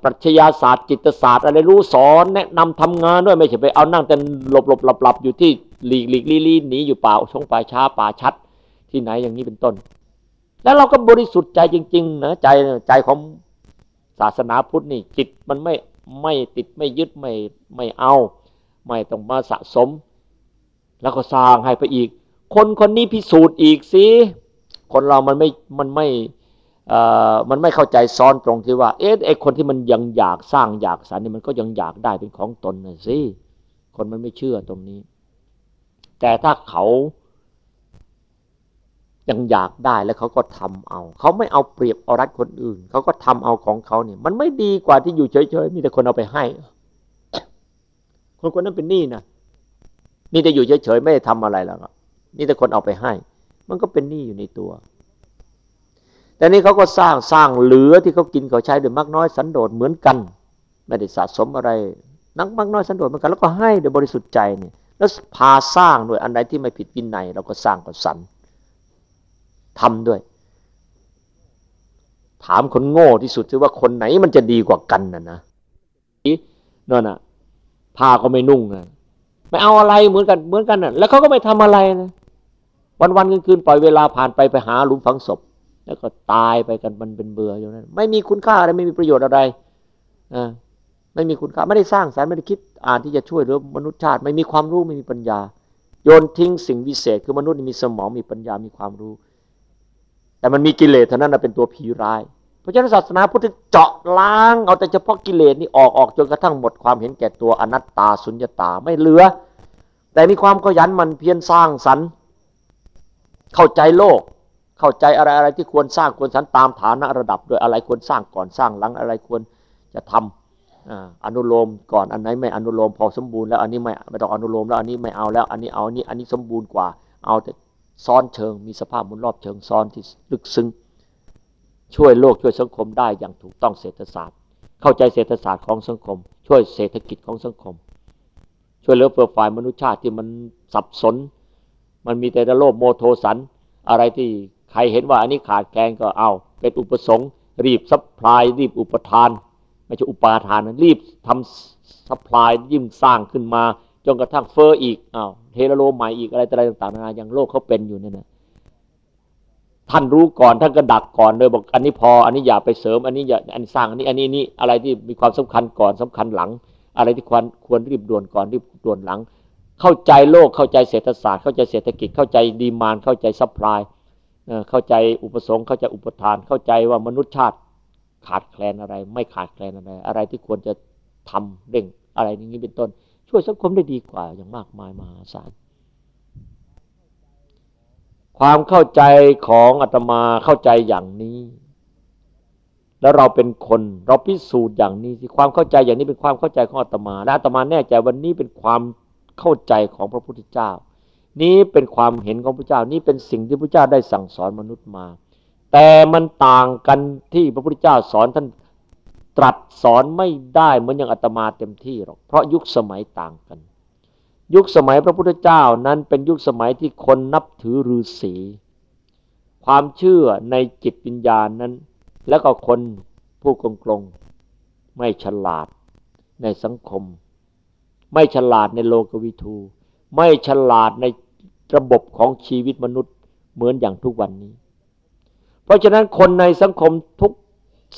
ปรัชญาศาสตร์จิตศาสตร์อะไรรู้สอนแนะนำทำงานด้วยไม่ใช่ไปเอานั่งแต่หลบหลบหลับหลับอยู่ที่หลีกหลีกลี่ลี่หนีอยู่ป่าชงป่าช้าป่าชัด ที่ไหนอย่างนี้เป็นต้น แล้วเราก็บริสุทธิ์ใจจริงๆนะใจใจของศาสนาพุทธนี่จิตมันไม่ไม่ติดไม่ยึดไม่ไม่เอา ไม่ต้องมาสะสม แล้วก็สร้างให้ไปอีก คนคนนี้พิสูจน์อีกสิคนเรามันไม่มันไม่ มันไม่เข้าใจซ้อนตรงที่ว่าเอ๊ะไอคนที่มันยังอยากสร้างอยากสรรนี่มันก็ยังอยากได้เป็นของตนนะสิคนมันไม่เชื่อตรงนี้ แต่ถ้าเขายังอยากได้แล้วเขาก็ทำเอา เขาไม่เอาเปรียบเอารัดคนอื่น เขาก็ทำเอาของเขาเนี่ย มันไม่ดีกว่าที่อยู่เฉยๆมีแต่คนเอาไปให้ คนคนนั้นเป็นหนี้นะนี่จะอยู่เฉยๆไม่ได้ทำอะไรแล้วนี่แต่คนเอาไปให้ มันก็เป็นหนี้อยู่ในตัว แต่นี้เขาก็สร้างสร้างเหลือที่เขากินเขาใช้โดยมากน้อยสันโดษเหมือนกัน ไม่ได้สะสมอะไร นักมากน้อยสันโดษเหมือนกันแล้วก็ให้โดยบริสุทธิ์ใจเนี่ยแล้วพาสร้างโดยอันใดที่ไม่ผิดวินัยเราก็สร้างก็สันทำด้วย ถามคนโง่ที่สุดคือว่าคนไหนมันจะดีกว่ากันน่ะนะนั่นน่ะผ้าก็ไม่นุ่งนะไม่เอาอะไรเหมือนกันเหมือนกันน่ะ แล้วเขาก็ไม่ทำอะไรนะวันวันคืนๆปล่อยเวลาผ่านไปไปหาหลุมฝังศพ แล้วก็ตายไปกันมันเป็นเบื่ออยู่นั้นไม่มีคุณค่าอะไรไม่มีประโยชน์อะไรอ่าไม่มีคุณค่าไม่ได้สร้างสารรค์ไม่ได้คิดอ่านที่จะช่วยเหลือมนุษยชาติ ไม่มีความรู้ไม่มีปัญญา โยนทิ้งสิ่งวิเศษ คือมนุษย์มีสมองมีปัญญามีความรู้ แต่มันมีกิเลสเท่านั้นเป็นตัวผีร้าย เพราะฉะนั้นศาสนาพุทธเจาะล้างเอาแต่เฉพาะกิเลสนี่ออกออกจนกระทั่งหมดความเห็นแก่ตัวอนัตตาสุญญตาไม่เหลือ แต่มีความขยันมันเพียรสร้างสรรค์ เข้าใจโลก เข้าใจอะไรอะไรที่ควรสร้างควรสรรตามฐานะระดับ โดยอะไรควรสร้างก่อนสร้างหลังอะไรควรจะทำอนุโลมก่อนอันไหนไม่อนุโลมพอสมบูรณ์แล้วอันนี้ไม่ไม่ต้องอนุโลมแล้วอันนี้ไม่เอาแล้ว อันนี้เอาอันนี้อันนี้สมบูรณ์กว่า เอาแต่ซ้อนเชิงมีสภาพมุนรอบเชิงซ้อนที่ลึกซึ้งช่วยโลกช่วยสังคมได้อย่างถูกต้องเศรษฐศาสตร์ เข้าใจเศรษฐศาสตร์ของสังคม ช่วยเศรษฐกิจของสังคม ช่วยเหลือเฟื่อฝ่ายมนุษยชาติที่มันสับสน มันมีแต่โลภโมโทสันอะไรที่ ใครเห็นว่าอันนี้ขาดแคลนก็เอา เป็นอุปสงค์ รีบ supply รีบอุปทาน ไม่ใช่อุปาทานรีบทำ supply ยิ่งสร้างขึ้นมา จนกระทั่งเฟ้ออีกอ้าวเทโลใหม่อีกอะไรต่างๆนานาอย่างโลกเขาเป็นอยู่เนี่ยนะท่านรู้ก่อนท่านก็ดักก่อนเลยบอกอันนี้พออันนี้อย่าไปเสริม อันนี้อย่าอันนี้สร้างอันนี้อันนี้นี่อะไรที่มีความสำคัญก่อนสำคัญหลัง อะไรที่ควรควรรีบด่วนก่อนรีบด่วนหลัง เข้าใจโลกเข้าใจเศรษฐศาสตร์เข้าใจเศรษฐกิจเข้าใจ demand เข้าใจ supply เข้าใจอุปสงค์เข้าใจอุปทาน เข้าใจว่ามนุษยชาติขาดแคลนอะไร ไม่ขาดแคลนอะไร อะไรที่ควรจะทำเร่งอะไรอย่างนี้เป็นต้น ช่วยสังคมได้ดีกว่าอย่างมากมายมหาศาลความเข้าใจของอาตมาเข้าใจอย่างนี้ แล้วเราเป็นคนเราพิสูจน์อย่างนี้สิความเข้าใจอย่างนี้เป็นความเข้าใจของอาตมาและอาตมาแน่ใจวันนี้เป็นความเข้าใจของพระพุทธเจ้า นี้เป็นความเห็นของพระเจ้านี่เป็นสิ่งที่พระเจ้าได้สั่งสอนมนุษย์มา แต่มันต่างกันที่พระพุทธเจ้าสอนท่านตรัสสอนไม่ได้เหมือนอย่างอาตมาเต็มที่หรอกเพราะยุคสมัยต่างกัน ยุคสมัยพระพุทธเจ้านั้นเป็นยุคสมัยที่คนนับถือฤาษีความเชื่อในจิตวิญญาณนั้น แล้วก็คนผู้กงกลงไม่ฉลาดในสังคม ไม่ฉลาดในโลกวิทู ไม่ฉลาดใน ระบบของชีวิตมนุษย์เหมือนอย่างทุกวันนี้ เพราะฉะนั้นคนในสังคมทุก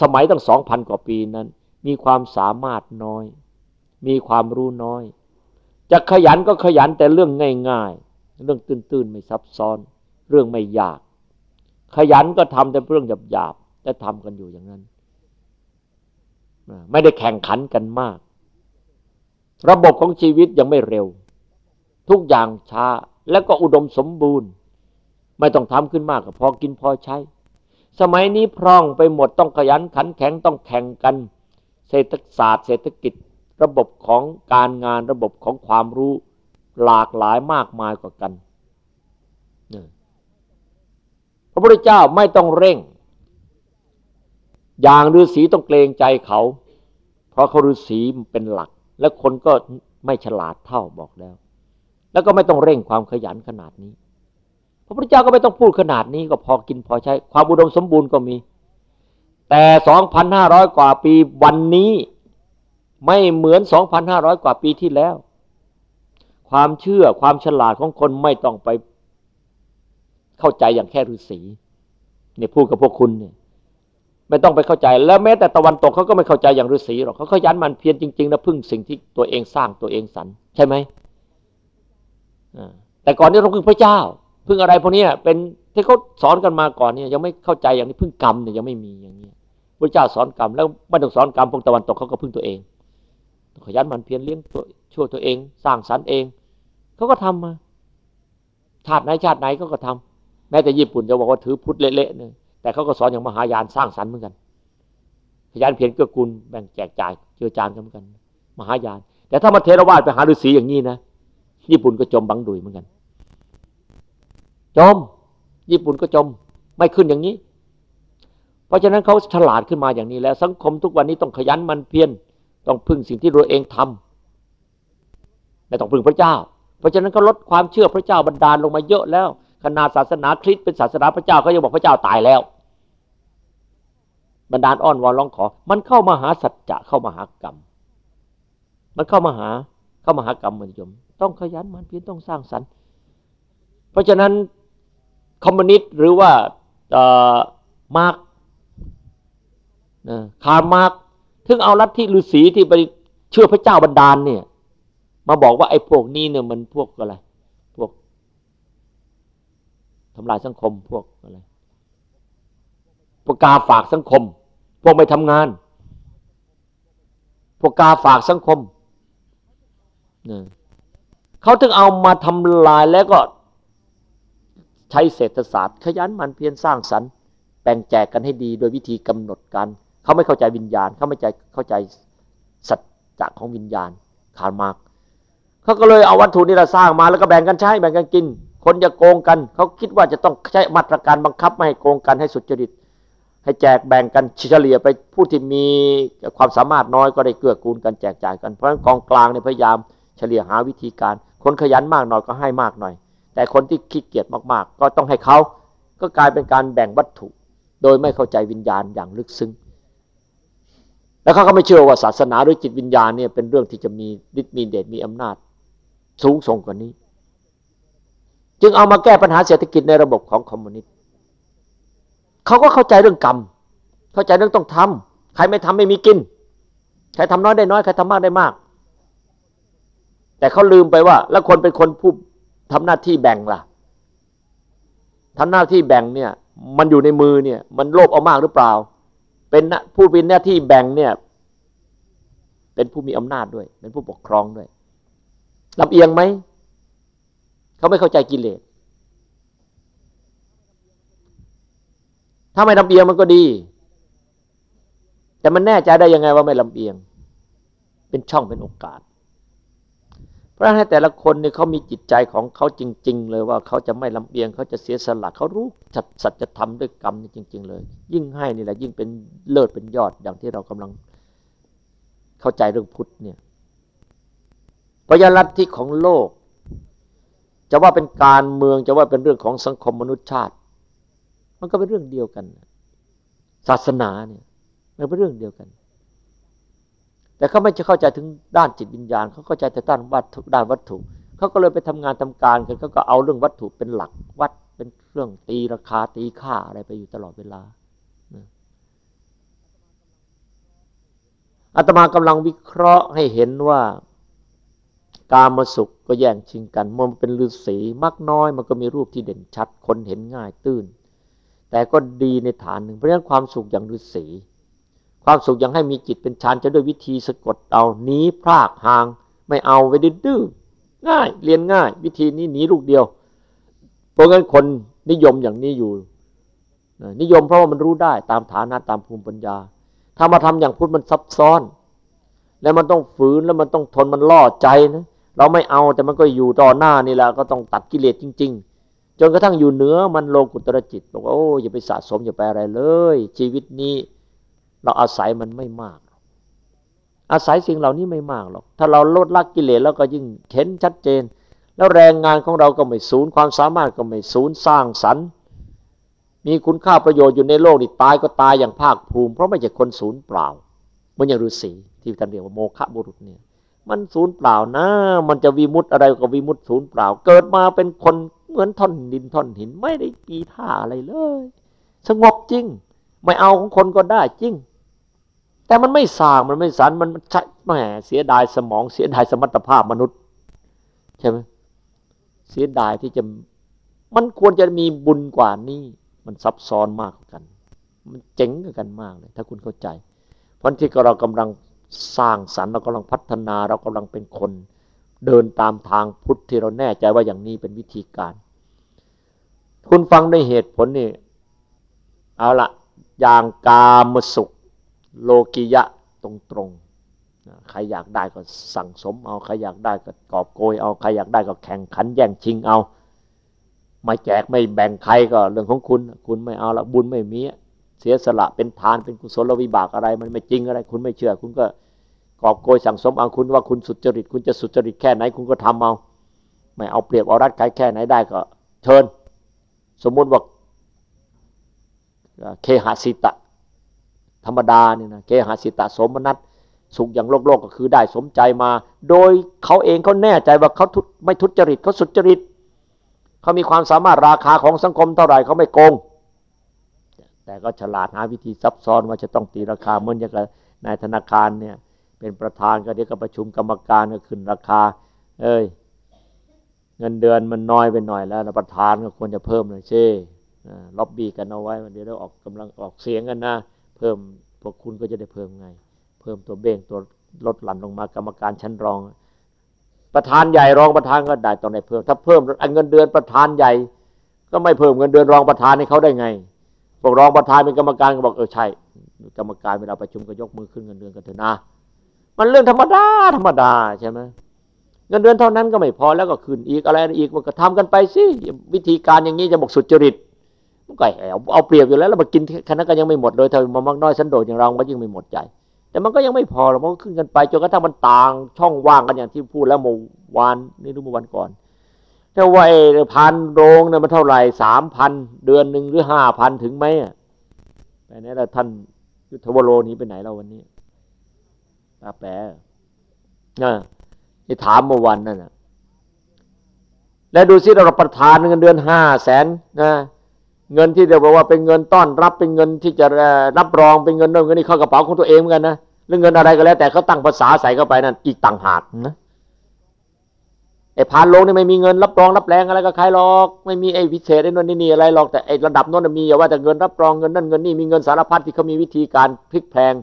สมัยตั้งสองพันกว่าปีนั้น มีความสามารถน้อย มีความรู้น้อย จะขยันก็ขยันแต่เรื่องง่ายๆ เรื่องตื้นๆ ไม่ซับซ้อน เรื่องไม่ยาก ขยันก็ทำแต่เรื่องหยาบๆแต่ทำกันอยู่อย่างนั้น ไม่ได้แข่งขันกันมาก ระบบของชีวิตยังไม่เร็ว ทุกอย่างช้า แล้วก็อุดมสมบูรณ์ ไม่ต้องทำขึ้นมากก็พอกินพอใช้ สมัยนี้พร่องไปหมดต้องขยันขันแข็งต้องแข่งกัน เศรษฐศาสตร์ เศรษฐกิจ ระบบของการงานระบบของความรู้หลากหลายมากมายกว่ากันพระพุทธเจ้าไม่ต้องเร่ง อย่างฤาษีต้องเกรงใจเขา เพราะเขาฤาษีเป็นหลัก และคนก็ไม่ฉลาดเท่าบอกแล้ว แล้วก็ไม่ต้องเร่งความขยันขนาดนี้ พระพุทธเจ้าก็ไม่ต้องพูดขนาดนี้ก็พอกินพอใช้ ความอุดมสมบูรณ์ก็มี แต่สองพันห้าร้อยกว่าปีวันนี้ไม่เหมือนสองพันห้าร้อยกว่าปีที่แล้ว ความเชื่อความฉลาดของคนไม่ต้องไปเข้าใจอย่างแค่ฤาษีเนี่ยพูดกับพวกคุณเนี่ยไม่ต้องไปเข้าใจ แล้วแม้แต่ตะวันตกเขาก็ไม่เข้าใจอย่างฤาษีหรอกเขาขยันมันเพียรจริงๆนะพึ่งสิ่งที่ตัวเองสร้างตัวเองสรรใช่ไหม แต่ก่อนนี้เราพึ่งพระเจ้า พึ่งอะไรพวกนี้เป็นที่เขาสอนกันมาก่อนเนี่ยยังไม่เข้าใจอย่างนี้พึ่งกรรมเนี่ยยังไม่มีอย่างนี้พระเจ้าสอนกรรมแล้วไม่ต้องสอนกรรมพวกตะวันตกเขาก็พึ่งตัวเองขยันมันเพียรเลี้ยงตัวช่วยตัวเอง สร้างสรรค์เองเขาก็ทำมาชาติไหนชาติไหนเขาก็ทำแม้แต่ญี่ปุ่นจะบอกว่าถือพุทธเละๆเนี่ยแต่เขาก็สอนอย่างมหายานสร้างสรรค์เหมือนกันขยันเพียรเกื้อกูลแบ่งแจกจ่ายเจือจานกันเหมือนกัน มหายาน แต่ถ้ามาเทรวาสไปหาฤาษีอย่างนี้นะ ญี่ปุ่นก็จมบังดุยเหมือนกัน จม ญี่ปุ่นก็จม ไม่ขึ้นอย่างนี้ เพราะฉะนั้นเขาฉลาดขึ้นมาอย่างนี้แล้ว สังคมทุกวันนี้ต้องขยันมันเพียรต้องพึ่งสิ่งที่ตัวเองทำไม่ต้องพึ่งพระเจ้า เพราะฉะนั้นเขาลดความเชื่อพระเจ้าบรรดาลลงมาเยอะแล้วขนาดศาสนาคริสต์เป็นศาสนาพระเจ้าเขายังบอกพระเจ้าตายแล้วบรรดาลอ้อนวอนร้องขอ มันเข้ามาหาสัจจะเข้ามาหากรรม มันเข้ามาหาเข้ามาหากรรมมันยม ต้องขยันมันเพียรต้องสร้างสรรค์ เพราะฉะนั้นคอมมิวนิสต์หรือว่ามาร์กซ์ คาร์ล มาร์กซ์ถึงเอาลัทธิฤาษีที่ไปเชื่อพระเจ้าบรรดาลเนี่ย มาบอกว่าไอ้พวกนี้เนี่ยมันพวกอะไร พวกทำลายสังคมพวกอะไรพวกกาฝากสังคม พวกไม่ทำงาน พวกกาฝากสังคมเนี่ย เขาถึงเอามาทำลายแล้วก็ใช้เศรษฐศาสตร์ ขยันมันเพียรสร้างสรรค์แบ่งแจกกันให้ดีโดยวิธีกำหนดการเขาไม่เข้าใจวิญญาณ เขาไม่ใจเข้าใจสัจจะของวิญญาณขานมากเขาก็เลยเอาวัตถุนี้เราสร้างมาแล้วก็แบ่งกันใช้แบ่งกันกิน คนจะโกงกัน เขาคิดว่าจะต้องใช้มาตรการบังคับไม่ให้โกงกันให้สุจริต ให้แจกแบ่งกันเฉลี่ยไปผู้ที่มีความสามารถน้อยก็ได้เกื้อกูลกันแจกจ่ายกันเพราะฉะนั้นกองกลางเนี่ยพยายามเฉลี่ยหาวิธีการ คนขยันมากหน่อยก็ให้มากหน่อย แต่คนที่ขี้เกียจมากๆ ก็ต้องให้เขาก็กลายเป็นการแบ่งวัตถุ โดยไม่เข้าใจวิญญาณอย่างลึกซึ้งแล้วเขาก็ไม่เชื่อว่าศาสนาหรือจิตวิญญาณเนี่ยเป็นเรื่องที่จะมีฤทธิ์มีเดชมีอำนาจ สูงส่งกว่านี้ จึงเอามาแก้ปัญหาเศรษฐกิจในระบบของคอมมิวนิสต์เขาก็เข้าใจเรื่องกรรม เข้าใจเรื่องต้องทำใครไม่ทำไม่มีกิน ใครทำน้อยได้น้อยใครทำมากได้มาก แต่เขาลืมไปว่า แล้วคนเป็นคนผู้ทำหน้าที่แบ่งล่ะทำหน้าที่แบ่งเนี่ย มันอยู่ในมือเนี่ย มันโลภเอามากหรือเปล่า เป็นผู้เป็นหน้าที่แบ่งเนี่ย เป็นผู้มีอำนาจด้วย เป็นผู้ปกครองด้วยลำเอียงไหมเขาไม่เข้าใจกิเลสถ้าไม่ลำเอียงมันก็ดี แต่มันแน่ใจได้ยังไงว่าไม่ลำเอียง เป็นช่องเป็นโอกาส พราะให้แต่ละคนเนี่ยเขามีจิตใจของเขาจริง ๆ เลยว่าเขาจะไม่ลำเอียงเขาจะเสียสละเขารู้สัจธรรมด้วยกรรมนี่จริง ๆ เลย ยิ่งให้นี่แหละยิ่งเป็นเลิศเป็นยอดอย่างที่เรากำลังเข้าใจเรื่องพุทธเนี่ยพยาลัทธิของโลก จะว่าเป็นการเมืองจะว่าเป็นเรื่องของสังคมมนุษยชาติ มันก็เป็นเรื่องเดียวกัน ศาสนาเนี่ยมันเป็นเรื่องเดียวกัน แต่เขาไม่จะเข้าใจถึงด้านจิตวิญญาณเขาเข้าใจแต่ด้านวัตถุด้านวัตถุเขาก็เลยไปทำงานทำการกันเขาก็เอาเรื่องวัตถุเป็นหลักวัดเป็นเครื่องตีราคาตีค่าอะไรไปอยู่ตลอดเวลาอาตมากำลังวิเคราะห์ให้เห็นว่า กามาสุขก็แย่งชิงกันมันเป็นฤาษีมักน้อย มันก็มีรูปที่เด่นชัดคนเห็นง่ายตื้น แต่ก็ดีในฐานหนึ่งเพราะฉะนั้นความสุขอย่างฤาษี ความสุขยังให้มีจิตเป็นฌานจะด้วยวิธีสะกดเอาหนีพรากห่าง ไม่เอาไว้ดื้อง่ายเรียนง่าย วิธีนี้หนีลูกเดียว เพราะงั้นคนนิยมอย่างนี้อยู่ นิยมเพราะว่ามันรู้ได้ตามฐานะตามภูมิปัญญา ถ้ามาทำอย่างพุทธมันซับซ้อน แล้วมันต้องฝืนแล้วมันต้องทนมันล่อใจนะเราไม่เอาแต่มันก็อยู่ต่อหน้านี่แหละก็ต้องตัดกิเลสจริง ๆ จนกระทั่งอยู่เหนือมันโลกุตรจิตบอกว่าโอ้อย่าไปสะสมอย่าไปอะไรเลย ชีวิตนี้ เราอาศัยมันไม่มาก อาศัยสิ่งเหล่านี้ไม่มากหรอก ถ้าเราลดละกิเลสแล้วก็ยิ่งเห็นชัดเจน แล้วแรงงานของเราก็ไม่สูญความสามารถก็ไม่สูญสร้างสรรค์ มีคุณค่าประโยชน์อยู่ในโลกนี่ตายก็ตายอย่างภาคภูมิ เพราะไม่ใช่คนศูนย์เปล่าเหมือนอย่างฤาษีที่ท่านเรียกว่าโมฆะบุรุษเนี่ยมันศูนย์เปล่านะ มันจะวิมุตอะไรก็วิมุตศูนย์เปล่า เกิดมาเป็นคนเหมือนท่อนดินท่อนหิน ไม่ได้ปีท่าอะไรเลย สงบจริง ไม่เอาของคนก็ได้จริง แต่มันไม่สร้างมันไม่สันมันใช่แหมเสียดายสมองเสียดายสมรรถภาพมนุษย์ใช่ไหมเสียดายที่จะมันควรจะมีบุญกว่านี้มันซับซ้อนมากกัน มันเจ๋งกันมากเลย ถ้าคุณเข้าใจ เพราะที่เรากำลังสร้างสรรค์เรากำลังพัฒนาเรากำลังเป็นคน เดินตามทางพุทธที่เราแน่ใจว่าอย่างนี้เป็นวิธีการ คุณฟังในเหตุผลนี่เอาละอย่างกามสุข โลกิยะตรงตรงใครอยากได้ก็สั่งสมเอา ใครอยากได้ก็กอบโกยเอา ใครอยากได้ก็แข่งขันแย่งชิงเอา ไม่แจกไม่แบ่งใครก็เรื่องของคุณ คุณไม่เอาละบุญไม่มี เสียสละเป็นทานเป็นกุศลวิบากอะไร มันไม่จริงอะไร คุณไม่เชื่อ คุณก็กอบโกยสั่งสมเอาคุณว่าคุณสุจริต คุณจะสุจริตแค่ไหนคุณก็ทำเอา ไม่เอาเปรียบเอารัดใครแค่ไหนได้ก็ เชิญ สมมุติว่าเคหสิตะ ธรรมดาเนี่ยนะเคหสิตะสมนัตสุขอย่างโลกโลกก็คือได้สมใจมา โดยเขาเองเขาแน่ใจว่าเขาไม่ทุจริตเขาสุจริตเขามีความสามารถราคาของสังคมเท่าไหร่เขาไม่โกง แต่ก็ฉลาดหาวิธีซับซ้อนว่าจะต้องตีราคาเหมือนอย่างนายธนาคารเนี่ยเป็นประธานก็เดี๋ยวก็ประชุมกรรมการก็ขึ้นราคา เอ้ยเงินเดือนมันน้อยไปหน่อยแล้วประธานก็ควรจะเพิ่มหน่อยเช่ล็อบบี้กันเอาไว้เดี๋ยวเราออกกำลังออกเสียงกันนะ เพิ่มพวกคุณก็จะได้เพิ่มไง เพิ่มตัวเบ่งตัวลดหลั่นลงมากรรมการชั้นรอง ประธานใหญ่รองประธานก็ได้ตอนไหนเพิ่ม ถ้าเพิ่มเงินเดือนประธานใหญ่ ก็ไม่เพิ่มเงินเดือนรองประธานให้เขาได้ไงพวกรองประธานเป็นกรรมการก็บอกเออใช่ กรรมการเวลาประชุมก็ยกมือขึ้นเงินเดือนกันเถอะนะมันเรื่องธรรมดาธรรมดาใช่ไหมเงินเดือนเท่านั้นก็ไม่พอแล้วก็ขึ้นอีกอะไรอีกมันก็ทำกันไปสิวิธีการอย่างนี้จะบอกสุจริต มันก็เอาเอาเปรียบอยู่แล้วแล้วมากินคณะก็ยังไม่หมดเลยถ้ามามากน้อยสันโดษอย่างเราก็ยิ่งไม่หมดใจ แต่มันก็ยังไม่พอหรอกมันก็ขึ้นกันไปจนกระทั่งมันต่างช่องว่างกันอย่างที่พูดแล้วเมื่อวานนี่รู้เมื่อวันก่อนถ้าว่าพันโรงเนี่ยมันเท่าไหร่สามพันเดือนหนึ่งหรือห้าพันถึงไหมไปไหนแล้วท่านยุทธวโรนี้ไปไหนเราวันนี้ตาแปะนะที่ถามเมื่อวันนั่นนะแล้วดูซิเราประทานเงินเดือนห้าแสนนะ เงินที่เดียวบอกว่าเป็นเงินต้อนรับเป็นเงินที่จะรับรองเป็นเงินโน่นเงินนี่เข้ากระเป๋าของตัวเองเหมือนกันนะเรื่องเงินอะไรก็แล้ว แต่เขาตั้งภาษาใส่เข้าไปนั่นอีกต่างหากนะไอ้พานลงนี่ไม่มีเงินรับรองรับแรงอะไรก็ใครหรอกไม่มีไอ้พิเศษไอ้นั่นนี่อะไรหรอกแต่ไอ้ระดับนั้นมีอย่าว่าแต่เงินรับรองเงินนั่นเงินนี่มีเงินสารพัดที่เขามีวิธีการพลิกแพลง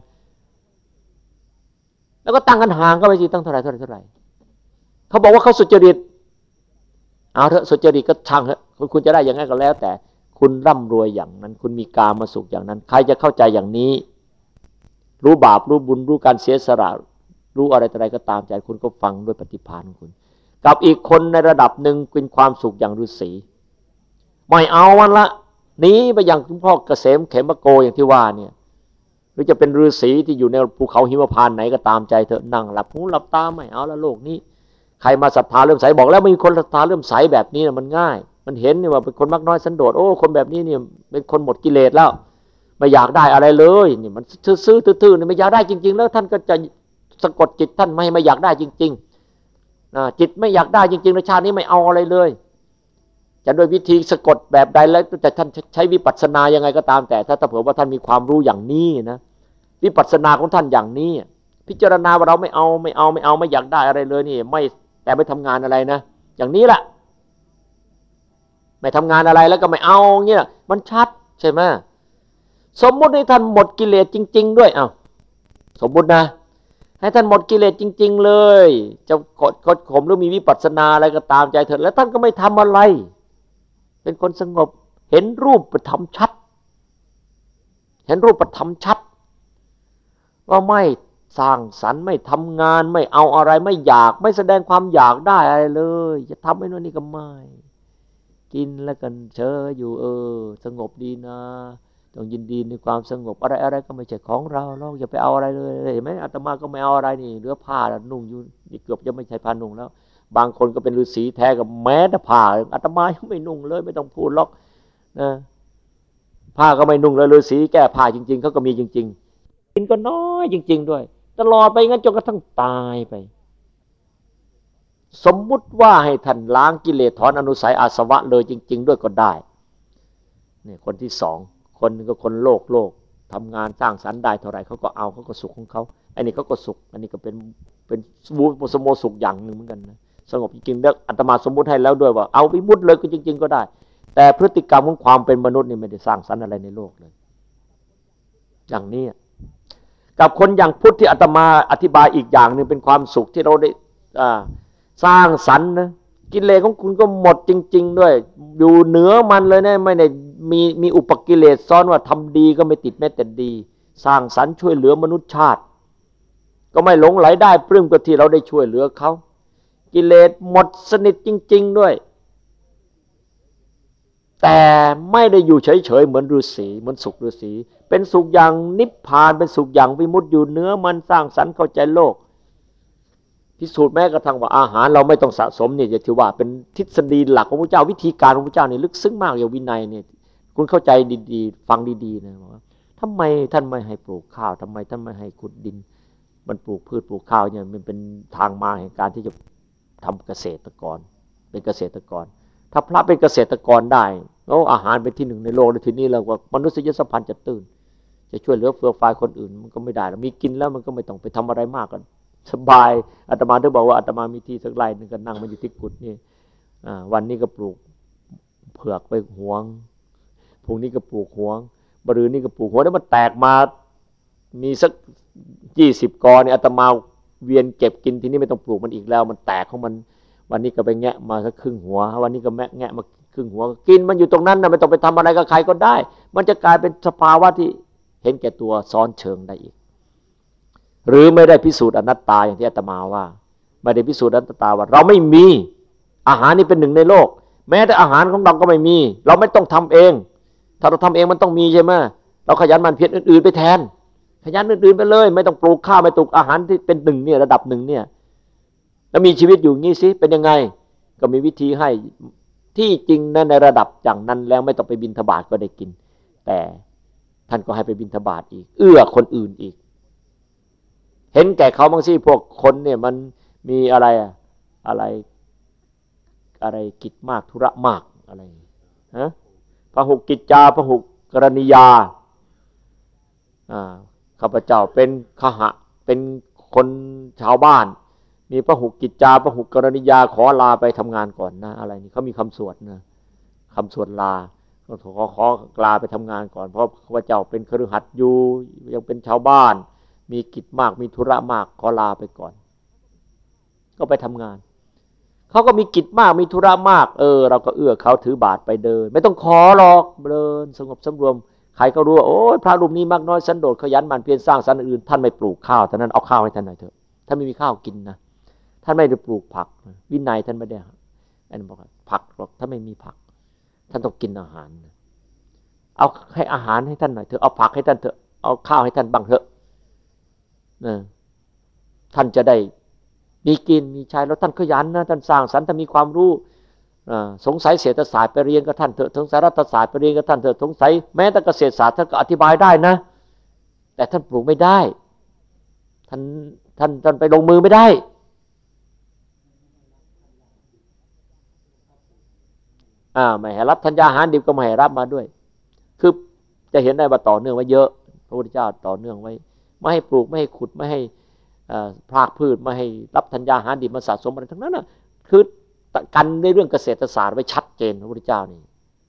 แล้วก็ตั้งกันห่างก็ไปสิตั้งเท่าไหร่เท่าไหร่เท่าไหร่เขาบอกว่าเขาสุจริตเอาเถอะสุจริตก็ช่างเถอะคุณจะได้ยังไงก็แล้ว แต่ คุณร่ำรวยอย่างนั้น คุณมีกามาสุขอย่างนั้น ใครจะเข้าใจอย่างนี้ รู้บาปรู้บุญรู้การเสียสละรู้อะไรอะไรก็ตามใจคุณก็ฟังด้วยปฏิภาณของคุณ กับอีกคนในระดับหนึ่งเป็นความสุขอย่างฤาษีไม่เอาวันละหนีไปอย่างคุณพ่อเกษมเขมโกอย่างที่ว่าเนี่ยหรือจะเป็นฤาษีที่อยู่ในภูเขาหิมพานไหนก็ตามใจเถอะนั่งหลับหูหลับตาไม่เอาละโลกนี้ ใครมาศรัทธาเริ่มใสบอกแล้วไม่มีคนศรัทธาเริ่มใสแบบนี้นะมันง่าย มันเห็นนี่ว่าเป็นคนมักน้อยสันโดษโอ้คนแบบนี้เนี่ยเป็นคนหมดกิเลสแล้วไม่อยากได้อะไรเลยนี่มันซื้อตื้อๆนี่ไม่อยากได้จริง ๆ แล้วท่านก็จะสะกดจิตท่านไม่ไม่อยากได้จริงๆนะจิตไม่อยากได้จริงๆในชาตินี้ไม่เอาอะไรเลย จะด้วยวิธีสะกดแบบใดแล้วแต่ท่านใช้วิปัสสนายังไงก็ตาม แต่ถ้าถ้าเผื่อว่าท่านมีความรู้อย่างนี้นะวิปัสสนาของท่านอย่างนี้ พิจารณาว่าเราไม่เอาไม่เอาไม่เอาไม่อยากได้อะไรเลยนี่ ไม่แต่ไม่ทำงานอะไรนะ อย่างนี้แหละ ไม่ทำงานอะไรแล้วก็ไม่เอาเงี้ยมันชัดใช่ไหมสมมุติให้ท่านหมดกิเลสจริง ๆ ด้วยเอา้าสมมุตินะ ให้ท่านหมดกิเลสจริง ๆ เลย จะกดกดข่มหรือมีวิปัสสนาอะไรก็ตามใจเถิดแล้วท่านก็ไม่ทำอะไร เป็นคนสงบ เห็นรูปประธรรมชัด เห็นรูปประธรรมชัด ว่าไม่สร้างสรรค์ไม่ทำงานไม่เอาอะไรไม่อยาก ไม่แสดงความอยากได้อะไรเลย จะทำให้นู่นนี่ก็ไม่ กินแล้วกันเชออยู่เออ สงบดีนะต้องยินดีในความสงบอะไรอะไรก็ไม่ใช่ของเราเราอย่าไปเอาอะไรเลยเห็นไหมอาตมาก็ไม่เอาอะไรนี่เหลือผ้านุ่งอยู่นี่เกือบจะไม่ใช่ผ้านุ่งแล้ว บางคนก็เป็นฤาษีแท้กับแม้แต่ผ้าอาตมาไม่นุ่งเลย ไม่ต้องพูดหรอกนะผ้าก็ไม่นุ่งเลยฤาษีแก้ผ้าจริง ๆเขาก็มีจริง ๆ กินก็น้อยจริง ๆ ด้วย ตลอดไปงั้นจนกระทั่งตายไป สมมุติว่าให้ท่านล้างกิเลสถอนอนุสัยอาสวะเลยจริง ๆ ด้วยก็ได้เนี่ยคนที่สองคนนึงก็คนโลกโลกทำงานสร้างสรรค์ได้เท่าไรเขาก็เอาเขาก็สุขของเขาอันนี้เขาก็สุข อันนี้ก็เป็นเป็นสมโมสุขอย่างหนึ่งเหมือนกันนะสงบจริงๆแล้วอัตมาสมมุติให้แล้วด้วยว่าเอาไปมุดเลยก็จริง ๆ ก็ได้ แต่พฤติกรรมของความเป็นมนุษย์นี่ไม่ได้สร้างสรรค์อะไรในโลกเลย อย่างนี้กับคนอย่างพุทธที่อาตมาอธิบายอีกอย่างหนึ่งเป็นความสุขที่เราได้อ่า สร้างสรรค์นะกิเลสของคุณก็หมดจริง ๆ ด้วย อยู่เหนือมันเลยนะไม่ได้มีมีอุปกิเลสซ้อนว่าทำดีก็ไม่ติดแม้แต่ดี สร้างสรรค์ช่วยเหลือมนุษยชาติ ก็ไม่หลงไหลได้ปลื้มกับที่เราได้ช่วยเหลือเขากิเลสหมดสนิทจริง ๆ ด้วย แต่ไม่ได้อยู่เฉยๆเหมือนฤาษีเหมือนสุขฤาษีเป็นสุขอย่างนิพพานเป็นสุขอย่างวิมุตติอยู่เนื้อมันสร้างสรรค์เข้าใจโลก พิสูจน์แม้กระทั่งว่าอาหารเราไม่ต้องสะสมเนี่ยจะถือว่าเป็นทฤษฎีหลักของพระเจ้าวิธีการของพระเจ้านี่ลึกซึ้งมากอย่างวินัยเนี่ยคุณเข้าใจดีๆ ฟังดีๆนะว่าทำไมท่านไม่ให้ปลูกข้าวทำไมท่านไม่ให้ขุดดิน มันปลูกพืชปลูกข้าวเนี่ยมันเป็นทางมาแห่งการที่จะทำเกษตรกร เป็นเกษตรกร ถ้าพระเป็นเกษตรกรได้โอ้อาหารเป็นที่หนึ่งในโลกในทีนี้เราว่ามนุษยสัมพันธ์จะตื่น จะช่วยเหลือเฟื่อฟายคนอื่นมันก็ไม่ได้มีกินแล้วมันก็ไม่ต้องไปทำอะไรมากกัน สบายอาตมาถึงบอกว่าอาตมามีที่สักไร่หนึ่งก็นั่งมาอยู่ที่กุฏนี่วันนี้ก็ปลูกเผือกไปหวงพรุ่งนี้ก็ปลูกหวงบรืนนี้ก็ปลูกหัวแล้วมันแตกมา มีสักยี่สิบกอเนี่ยอาตมาเวียนเก็บกินทีนี้ไม่ต้องปลูกมันอีกแล้ว มันแตกของมัน วันนี้ก็ไปแงะมาสักครึ่งหัว วันนี้ก็แมะแงะมาครึ่งหัว กินมันอยู่ตรงนั้นนะไม่ต้องไปทำอะไรกับใครก็ได้ มันจะกลายเป็นสภาวะที่เห็นแก่ตัวซ้อนเชิงได้อีก หรือไม่ได้พิสูจน์อนัตตาอย่างที่อาตมาว่า ไม่ได้พิสูจน์อนัตตาว่า เราไม่มีอาหารนี่เป็นหนึ่งในโลก แม้แต่อาหารของเราก็ไม่มี เราไม่ต้องทำเอง ถ้าเราทำเองมันต้องมีใช่ไหมเราขยันมันเพียรอื่น ๆ ไปแทน ขยันอื่นๆไปเลย ไม่ต้องปลูกข้าวไม่ปลูกอาหารที่เป็นหนึ่งเนี่ยระดับหนึ่งเนี่ยแล้วมีชีวิตอยู่งี้สิเป็นยังไง ก็มีวิธีให้ที่จริงนั้นในระดับอย่างนั้นแล้วไม่ต้องไปบินทบาทก็ได้กิน แต่ท่านก็ให้ไปบินทบาทอีก เอื้อคนอื่นอีก เห็นแก่เขาบางสิพวกคนเนี่ยมันมีอะไรอะไรอะไรกิจมากธุระมากอะไรฮะพระหุกิจจาพระหุกรณียาอ่าข้าพเจ้าเป็นขหะเป็นคนชาวบ้าน มีพระหุกิจจาพระหุกรณียาขอลาไปทำงานก่อนนะอะไรนี่เขามีคำสวดนะคำสวดลาขอขอลาไปทำงานก่อน เพราะข้าพเจ้าเป็นครือขัดอยู่ยังเป็นชาวบ้าน มีกิจมากมีธุระมากขอลาไปก่อน ก็ไปทำงานเขาก็มีกิจมากมีธุระมาก เออ เราก็เอื้อเขาถือบาทไปเดิน ไม่ต้องขอหรอกเดินสงบสำรวมใครก็รู้ว่าโอ้ยพระรูปนี้มากน้อยสันโดษขยันหมั่นเพียรสร้างสรรค์อื่นท่านไม่ปลูกข้าวท่านั้นเอาข้าวให้ท่านหน่อยเถอะท่านไม่มีข้าวกินนะท่านไม่ได้ปลูกผัก วินัยท่านไม่ได้อันบอกผักหรอกถ้านไม่มีผัก ท่านต้องกินอาหาร เอาให้อาหารให้ท่านหน่อยเถอะเอาผักให้ท่านเถอะเอาข้าวให้ท่านบ้างเถอะ ท่านจะได้มีกินมีใช้แล้วท่านขยันนะท่านสร้างสรรค์ท่านมีความรู้สงสัยเศรษฐศาสตร์ไปเรียนกับท่านเถอะสงสัยรัฐศาสตร์ไปเรียนกับท่านเถอะสงสัยแม้แต่เกษตรศาสตร์ท่านก็อธิบายได้นะ แต่ท่านปลูกไม่ได้ ท่านท่านท่านไปลงมือไม่ได้ อ่าไม่ให้รับธัญญาหารดิบก็ไม่ให้รับมาด้วย คือจะเห็นได้ว่าต่อเนื่องไว้เยอะ พระพุทธเจ้าต่อเนื่องไว้ ไม่ให้ปลูกไม่ให้ขุดไม่ให้พรากพืชไม่ให้รับธัญญาหารดิบมาสะสมอะไรทั้งนั้นนะคือกันในเรื่องเกษตรศาสตร์ไว้ชัดเจนพระพุทธเจ้านี่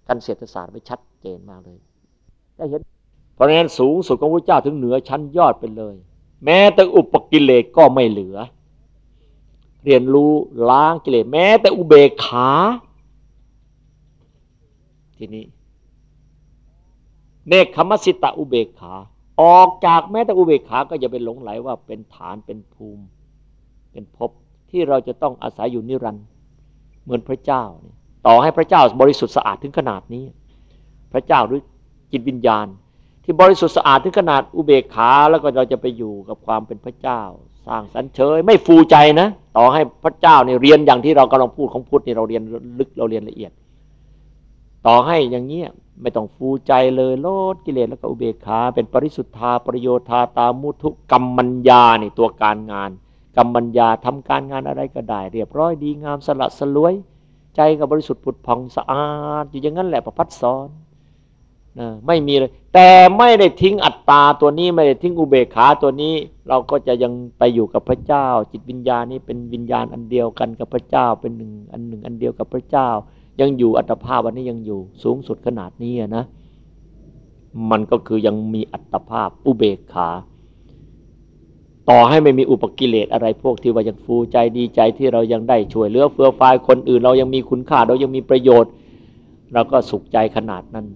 กันเกษตรศาสตร์ไว้ชัดเจนมากเลยได้เห็นเพราะฉะนั้นสูงสุดของพระเจ้าถึงเหนือชั้นยอดไปเลย แม้แต่อุปกิเลสก็ไม่เหลือ เรียนรู้ล้างกิเลสแม้แต่อุเบกขา ทีนี้เนคขมสิตะอุเบกขา ออกจากแม้แต่อุเบกขาก็อย่าไปหลงไหลว่าเป็นฐานเป็นภูมิ เป็นภพที่เราจะต้องอาศัยอยู่นิรันดร์เหมือนพระเจ้า ต่อให้พระเจ้าบริสุทธิ์สะอาดถึงขนาดนี้ พระเจ้าหรือจิตวิญญาณ ที่บริสุทธิ์สะอาดถึงขนาดอุเบกขาแล้วก็เราจะไปอยู่กับความเป็นพระเจ้า สร้างสรรเฉยไม่ฟูใจนะ ต่อให้พระเจ้าเนี่ยเรียนอย่างที่เรากำลังพูดของพุทธนี่เราเรียนลึกเราเรียนละเอียด ต่อให้อย่างเงี้ย ไม่ต้องฟูใจเลยโลดกิเลสแล้วก็อุเบกขาเป็นปริสุทธาประโยชาตามุทุกรรมัญญาในตัวการงานกรรมัญญาทำการงานอะไรก็ได้ เรียบร้อยดีงามสละสลวย ใจก็บริสุทธิ์ผุดผ่องสะอาดอยู่อย่างนั้นแหละประพัดสอนนะไม่มีเลย แต่ไม่ได้ทิ้งอัตตาตัวนี้ไม่ได้ทิ้งอุเบกขาตัวนี้ เราก็จะยังไปอยู่กับพระเจ้า จิตวิญญาณนี้เป็นวิญญาณอันเดียวกันกับพระเจ้าเป็นหนึ่งอันหนึ่งอันเดียวกับพระเจ้า ยังอยู่อัตภาพวันนี้ยังอยู่สูงสุดขนาดนี้นะ มันก็คือยังมีอัตภาพอุเบกขา ต่อให้ไม่มีอุปกิเลสอะไรพวกที่ว่ายังฟูใจดีใจที่เรายังได้ช่วยเหลือเฟื่อฟายคนอื่น เรายังมีคุณค่าเรายังมีประโยชน์ เราก็สุขใจขนาดนั้น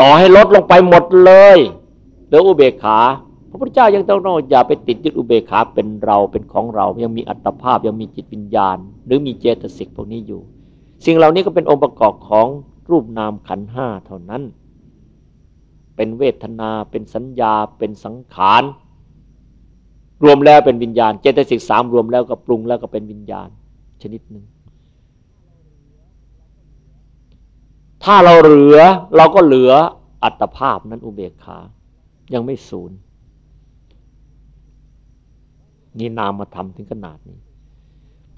ต่อให้ลดลงไปหมดเลยเหลืออุเบกขาพระพุทธเจ้ายังต้องนอย่าไปติดยึดอุเบกขาเป็นเราเป็นของเรา ยังมีอัตภาพยังมีจิตวิญญาณ หรือมีเจตสิกพวกนี้อยู่ สิ่งเหล่านี้ก็เป็นองค์ประกอบของรูปนามขันห้าเท่านั้น เป็นเวทนา เป็นสัญญา เป็นสังขาร รวมแล้วเป็นวิญญาณ เจตสิกสามรวมแล้วก็ปรุงแล้วก็เป็นวิญญาณชนิดหนึ่ง ถ้าเราเหลือเราก็เหลืออัตภาพนั้นอุเบกขา ยังไม่สูญนี่นามมาทำถึงขนาดนี้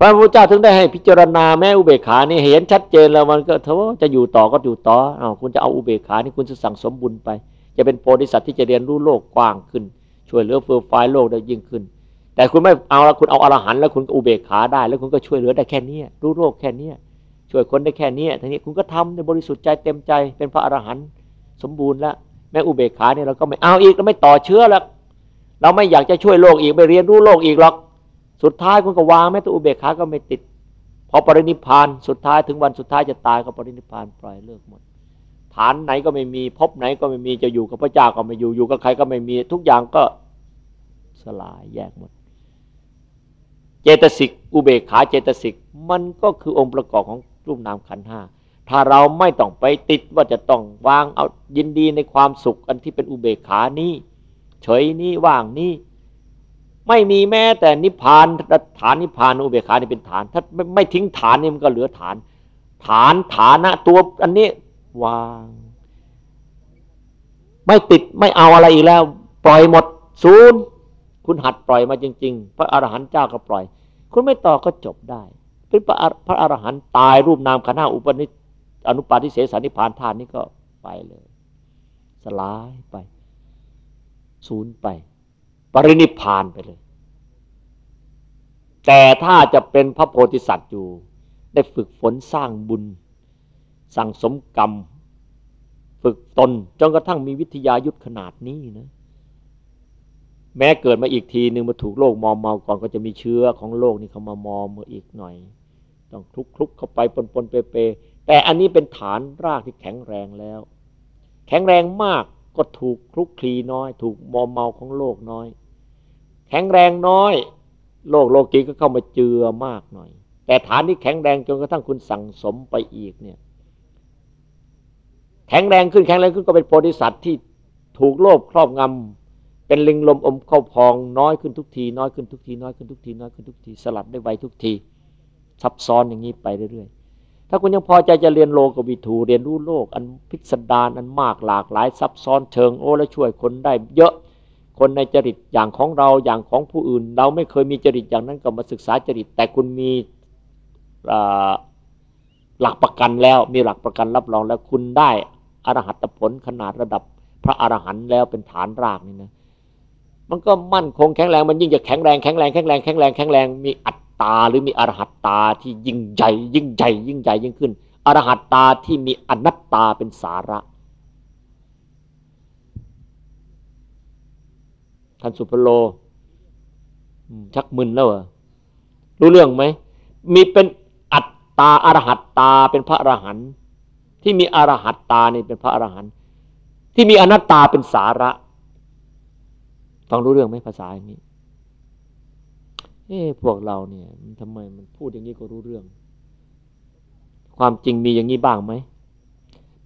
พระพุทธเจ้าถึงได้ให้พิจารณาแม่อุเบกขานี่เห็นชัดเจนแล้วมันก็เถอะจะอยู่ต่อก็อยู่ต่ออ้าวคุณจะเอาอุเบกขานี่คุณจะสั่งสมบุญไป จะเป็นโพธิสัตว์ที่จะเรียนรู้โลกกว้างขึ้น ช่วยเหลือเฟื่องฟายโลกได้ยิ่งขึ้น แต่คุณไม่เอาละคุณเอาอรหันต์แล้วคุณอุเบกขาได้ แล้วคุณก็ช่วยเหลือได้แค่นี้รู้โลกแค่นี้ช่วยคนได้แค่นี้ทีนี้คุณก็ทำในบริสุทธิ์ใจเต็มใจ เป็นพระอรหันต์สมบูรณ์แล้วแม้อุเบกขาเนี่ยเราก็ไม่เอาอีกเราไม่ต่อเชื้อแล้วเราไม่อยากจะช่วยโลกอีกไม่เรียนรู้โลกอีกหรอก สุดท้ายคุณก็วางแม้แตัวอุเบกขาก็ไม่ติด พอปรินิพานสุดท้ายถึงวันสุดท้ายจะตายก็ปรินิพานปล่อยเลิกหมดฐานไหนก็ไม่มีพบไหนก็ไม่มีจะอยู่กับพระเจ้าก็ไม่อยู่อยู่กับใครก็ไม่มี ทุกอย่างก็สลายแยกหมด เจตสิกอุเบกขาเจตสิกมันก็คือองค์ประกอบของรูปนามขันห้าถ้าเราไม่ต้องไปติดว่าจะต้องวางเอายินดีในความสุขอันที่เป็นอุเบกขานี้เฉยนี้ว่างนี้ ไม่มีแม้แต่นิพพานฐานนิพพานอุเบกขานี่เป็นฐาน ถ้าไม่ทิ้งฐานนี่มันก็เหลือฐาน ฐานฐานะตัวอันนี้วาง ไม่ติดไม่เอาอะไรอีกแล้ว ปล่อยหมดศูนย์คุณหัดปล่อยมาจริง ๆ พระอรหันต์เจ้าก็ปล่อย คุณไม่ต่อก็จบได้ เป็นพระอรหันต์ตายรูปนามขันธ์อุปนิอนุปาทิเสสนิพานธาตุนี้ก็ไปเลย สลายไป ศูนย์ไป ปรินิพานไปเลย แต่ถ้าจะเป็นพระโพธิสัตว์อยู่ ได้ฝึกฝนสร้างบุญ สั่งสมกรรม ฝึกตนจนกระทั่งมีวิทยายุทธขนาดนี้นะ แม้เกิดมาอีกทีหนึ่งมาถูกโลกมอมเมาก่อนก็จะมีเชื้อของโลกนี่เขามามอมมาอีกหน่อย ต้องคลุกคลุกเข้าไปปนปนเปเปแต่อันนี้เป็นฐานรากที่แข็งแรงแล้ว แข็งแรงมากก็ถูกคลุกคลีน้อย ถูกมอมเมาของโลกน้อย แข็งแรงน้อย โลกโลกีก็เข้ามาเจือมากหน่อย แต่ฐานที่แข็งแรงจนกระทั่งคุณสั่งสมไปอีกเนี่ย แข็งแรงขึ้นแข็งแรงขึ้นก็เป็นโพธิสัตว์ที่ถูกโลภครอบงำเป็นลิงลมอมเข้าพองน้อยขึ้นทุกที น้อยขึ้นทุกทีน้อยขึ้นทุกทีน้อยขึ้นทุกทีสลัดได้ไวทุกทีซับซ้อนอย่างนี้ไปเรื่อยๆ ถ้าคุณยังพอใจจะเรียนโลกวิถูเรียนรู้โลก อันพิสดารอันมากหลากหลายซับซ้อนเชิงโอ้และช่วยคนได้เยอะ คนในจริตอย่างของเราอย่างของผู้อื่น เราไม่เคยมีจริตอย่างนั้นก็มาศึกษาจริต แต่คุณมีหลักประกันแล้ว มีหลักประกันรับรองแล้วคุณได้อรหัตผลขนาดระดับพระอรหันต์แล้วเป็นฐานรากนี่นะมันก็มั่นคงแข็งแรงมันยิ่งจะแข็งแรงแข็งแรงแข็งแรงแข็งแรงแข็งแรงมีอัดตาหรือมีอรหัตตาที่ยิ่งใหญ่ ยิ่งใหญ่ ยิ่งใหญ่ยิ่งขึ้นอรหัตตาที่มีอนัตตาเป็นสาระ ท่านสุภโลชักมึนแล้วเหรอรู้เรื่องไหมมีเป็นอัตตาอรหัตตาเป็นพระอรหันต์ที่มีอรหัตตานี่เป็นพระอรหันต์ที่มีอนัตตาเป็นสาระฟังรู้เรื่องไหมภาษาอย่างนี้เอ๊พวกเราเนี่ยมันทำไมมันพูดอย่างนี้ก็รู้เรื่อง ความจริงมีอย่างนี้บ้างไหม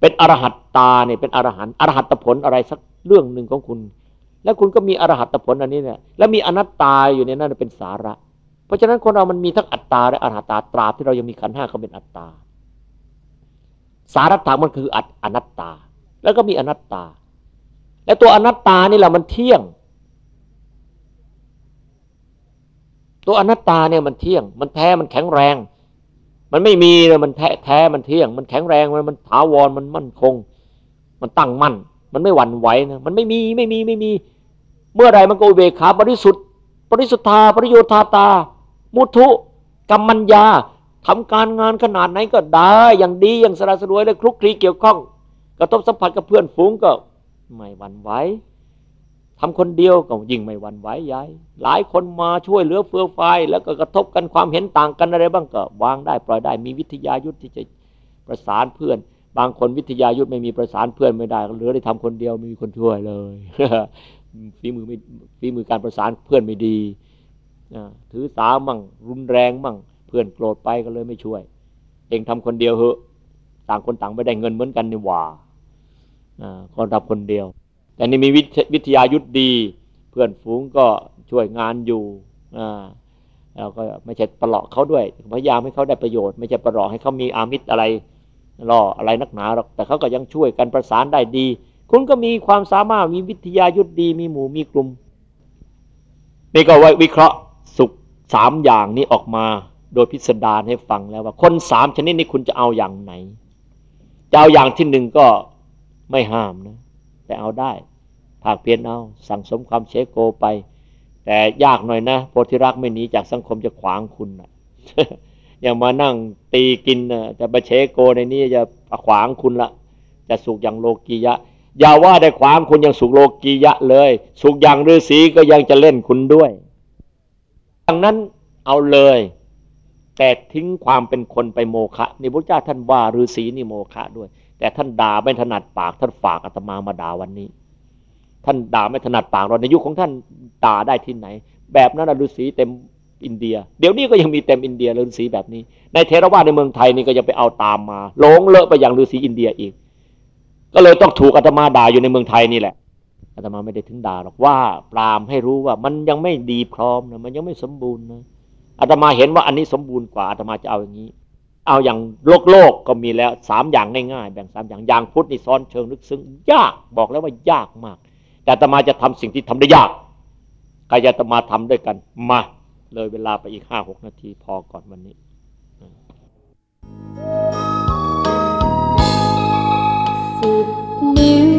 เป็นอรหัตตาเนี่ยเป็นอรหันต์อรหัตผลอะไรสักเรื่องหนึ่งของคุณ แล้วคุณก็มีอรหัตผลอันนี้เนี่ยแล้วมีอนัตตาอยู่ในนั้นเป็นสาระ เพราะฉะนั้นคนเรามันมีทั้งอัตตาและอรหัตตาตราบที่เรายังมีขันห้าเขาเป็นอัตตา สาระถามันคืออัตอนัตตา แล้วก็มีอนัตตา และตัวอนัตตานี่แหละมันเที่ยง ตัวอนัตตาเนี่ยมันเที่ยง มันแท้มันแข็งแรง มันไม่มีเลยมันแท้แท้มันเที่ยง มันแข็งแรงมันมันถาวรมันมั่นคง มันตั้งมั่นมันไม่หวั่นไหวนะ มันไม่มี ไม่มี ไม่มี เมื่อไรมันก็อุเบกขาบริสุทธิ์ บริสุทธาปริโยธาตา มุทุกรรมัญญาทำการงานขนาดไหนก็ได้ อย่างดีอย่างสระสรวยเลยคลุกคลีเกี่ยวข้อง กระทบสัมผัสกับเพื่อนฝูงก็ไม่หวั่นไหวทำคนเดียวก็ยิ่งไม่หวั่นไหวย้ายหลายคนมาช่วยเหลือเฟื่อไฟแล้วก็กระทบกันความเห็นต่างกันอะไรบ้างก็วางได้ปล่อยได้ มีวิทยายุทธที่จะประสานเพื่อน บางคนวิทยายุทธไม่มีประสานเพื่อนไม่ได้เหลือได้ทำคนเดียวไม่มีคนช่วยเลย ฝีมือไม่ฝีมือการประสานเพื่อนไม่ดีถือสามั่งรุนแรงมั่ง เพื่อนโกรธไปก็เลยไม่ช่วย เองทำคนเดียวเหอะต่างคนต่างไม่ได้เงินเหมือนกันนี่หว่าก็ทำคนเดียว แต่นี่มีวิทยายุทธดี เพื่อนฝูงก็ช่วยงานอยู่แล้วก็ไม่ใช่ประหลอกเขาด้วย พยายามให้เขาได้ประโยชน์ ไม่ใช่ประหลอกให้เขามีอามิตรอะไรล่ออะไรนักหนาหรอกแต่เขาก็ยังช่วยกันประสานได้ดี คุณก็มีความสามารถมีวิทยายุทธดีมีหมู่มีกลุ่มนี่ก็วิเคราะห์สุขสามอย่างนี้ออกมา โดยพิสดารให้ฟังแล้วว่า คนสามชนิดนี้คุณจะเอาอย่างไหนจะเอาอย่างที่หนึ่งก็ไม่ห้ามนะ แต่เอาได้ภาคเพียรเอาสั่งสมความเชโกไป แต่ยากหน่อยนะโพธิรักไม่หนีจากสังคมจะขวางคุณนะอย่ามานั่งตีกินนะจะมาเชโกในนี้จะขวางคุณละจะสุขอย่างโลกียะ อย่าว่าได้ขวางคุณอย่างสุขโลกียะเลย สุขอย่างฤาษีก็ยังจะเล่นคุณด้วยดังนั้นเอาเลย แต่ทิ้งความเป็นคนไปโมฆะนี่พระเจ้าท่านว่าฤาษีนี่โมฆะด้วย แต่ท่านด่าไม่ถนัดปาก ท่านฝากอาตมามาด่าวันนี้ ท่านด่าไม่ถนัดปากเราในยุคของท่านด่าได้ที่ไหน แบบนั้นฤาษีเต็มอินเดีย เดี๋ยวนี้ก็ยังมีเต็มอินเดียฤาษีแบบนี้ ในเทรวาสในเมืองไทยนี่ก็ยังไปเอาตามมาหลงเลอะไปอย่างฤาษีอินเดียอีก ก็เลยต้องถูกอาตมาด่าอยู่ในเมืองไทยนี่แหละอาตมาไม่ได้ถึงด่าหรอกว่าปรามให้รู้ว่ามันยังไม่ดีพร้อมนะมันยังไม่สมบูรณ์นะอาตมาเห็นว่าอันนี้สมบูรณ์กว่าอาตมาจะเอาอย่างนี้ เอาอย่างโลกโลกก็มีแล้วสามอย่างง่ายๆแบ่งสามอย่างอย่างพุทธนี่ซ้อนเชิงลึกซึ้งยากบอกแล้วว่ายากมาก แต่อาตมาจะทำสิ่งที่ทำได้ยากใครจะอาตมาทำด้วยกันมา เลยเวลาไปอีกห้าหกนาทีพอก่อนวันนี้สิบ นิ้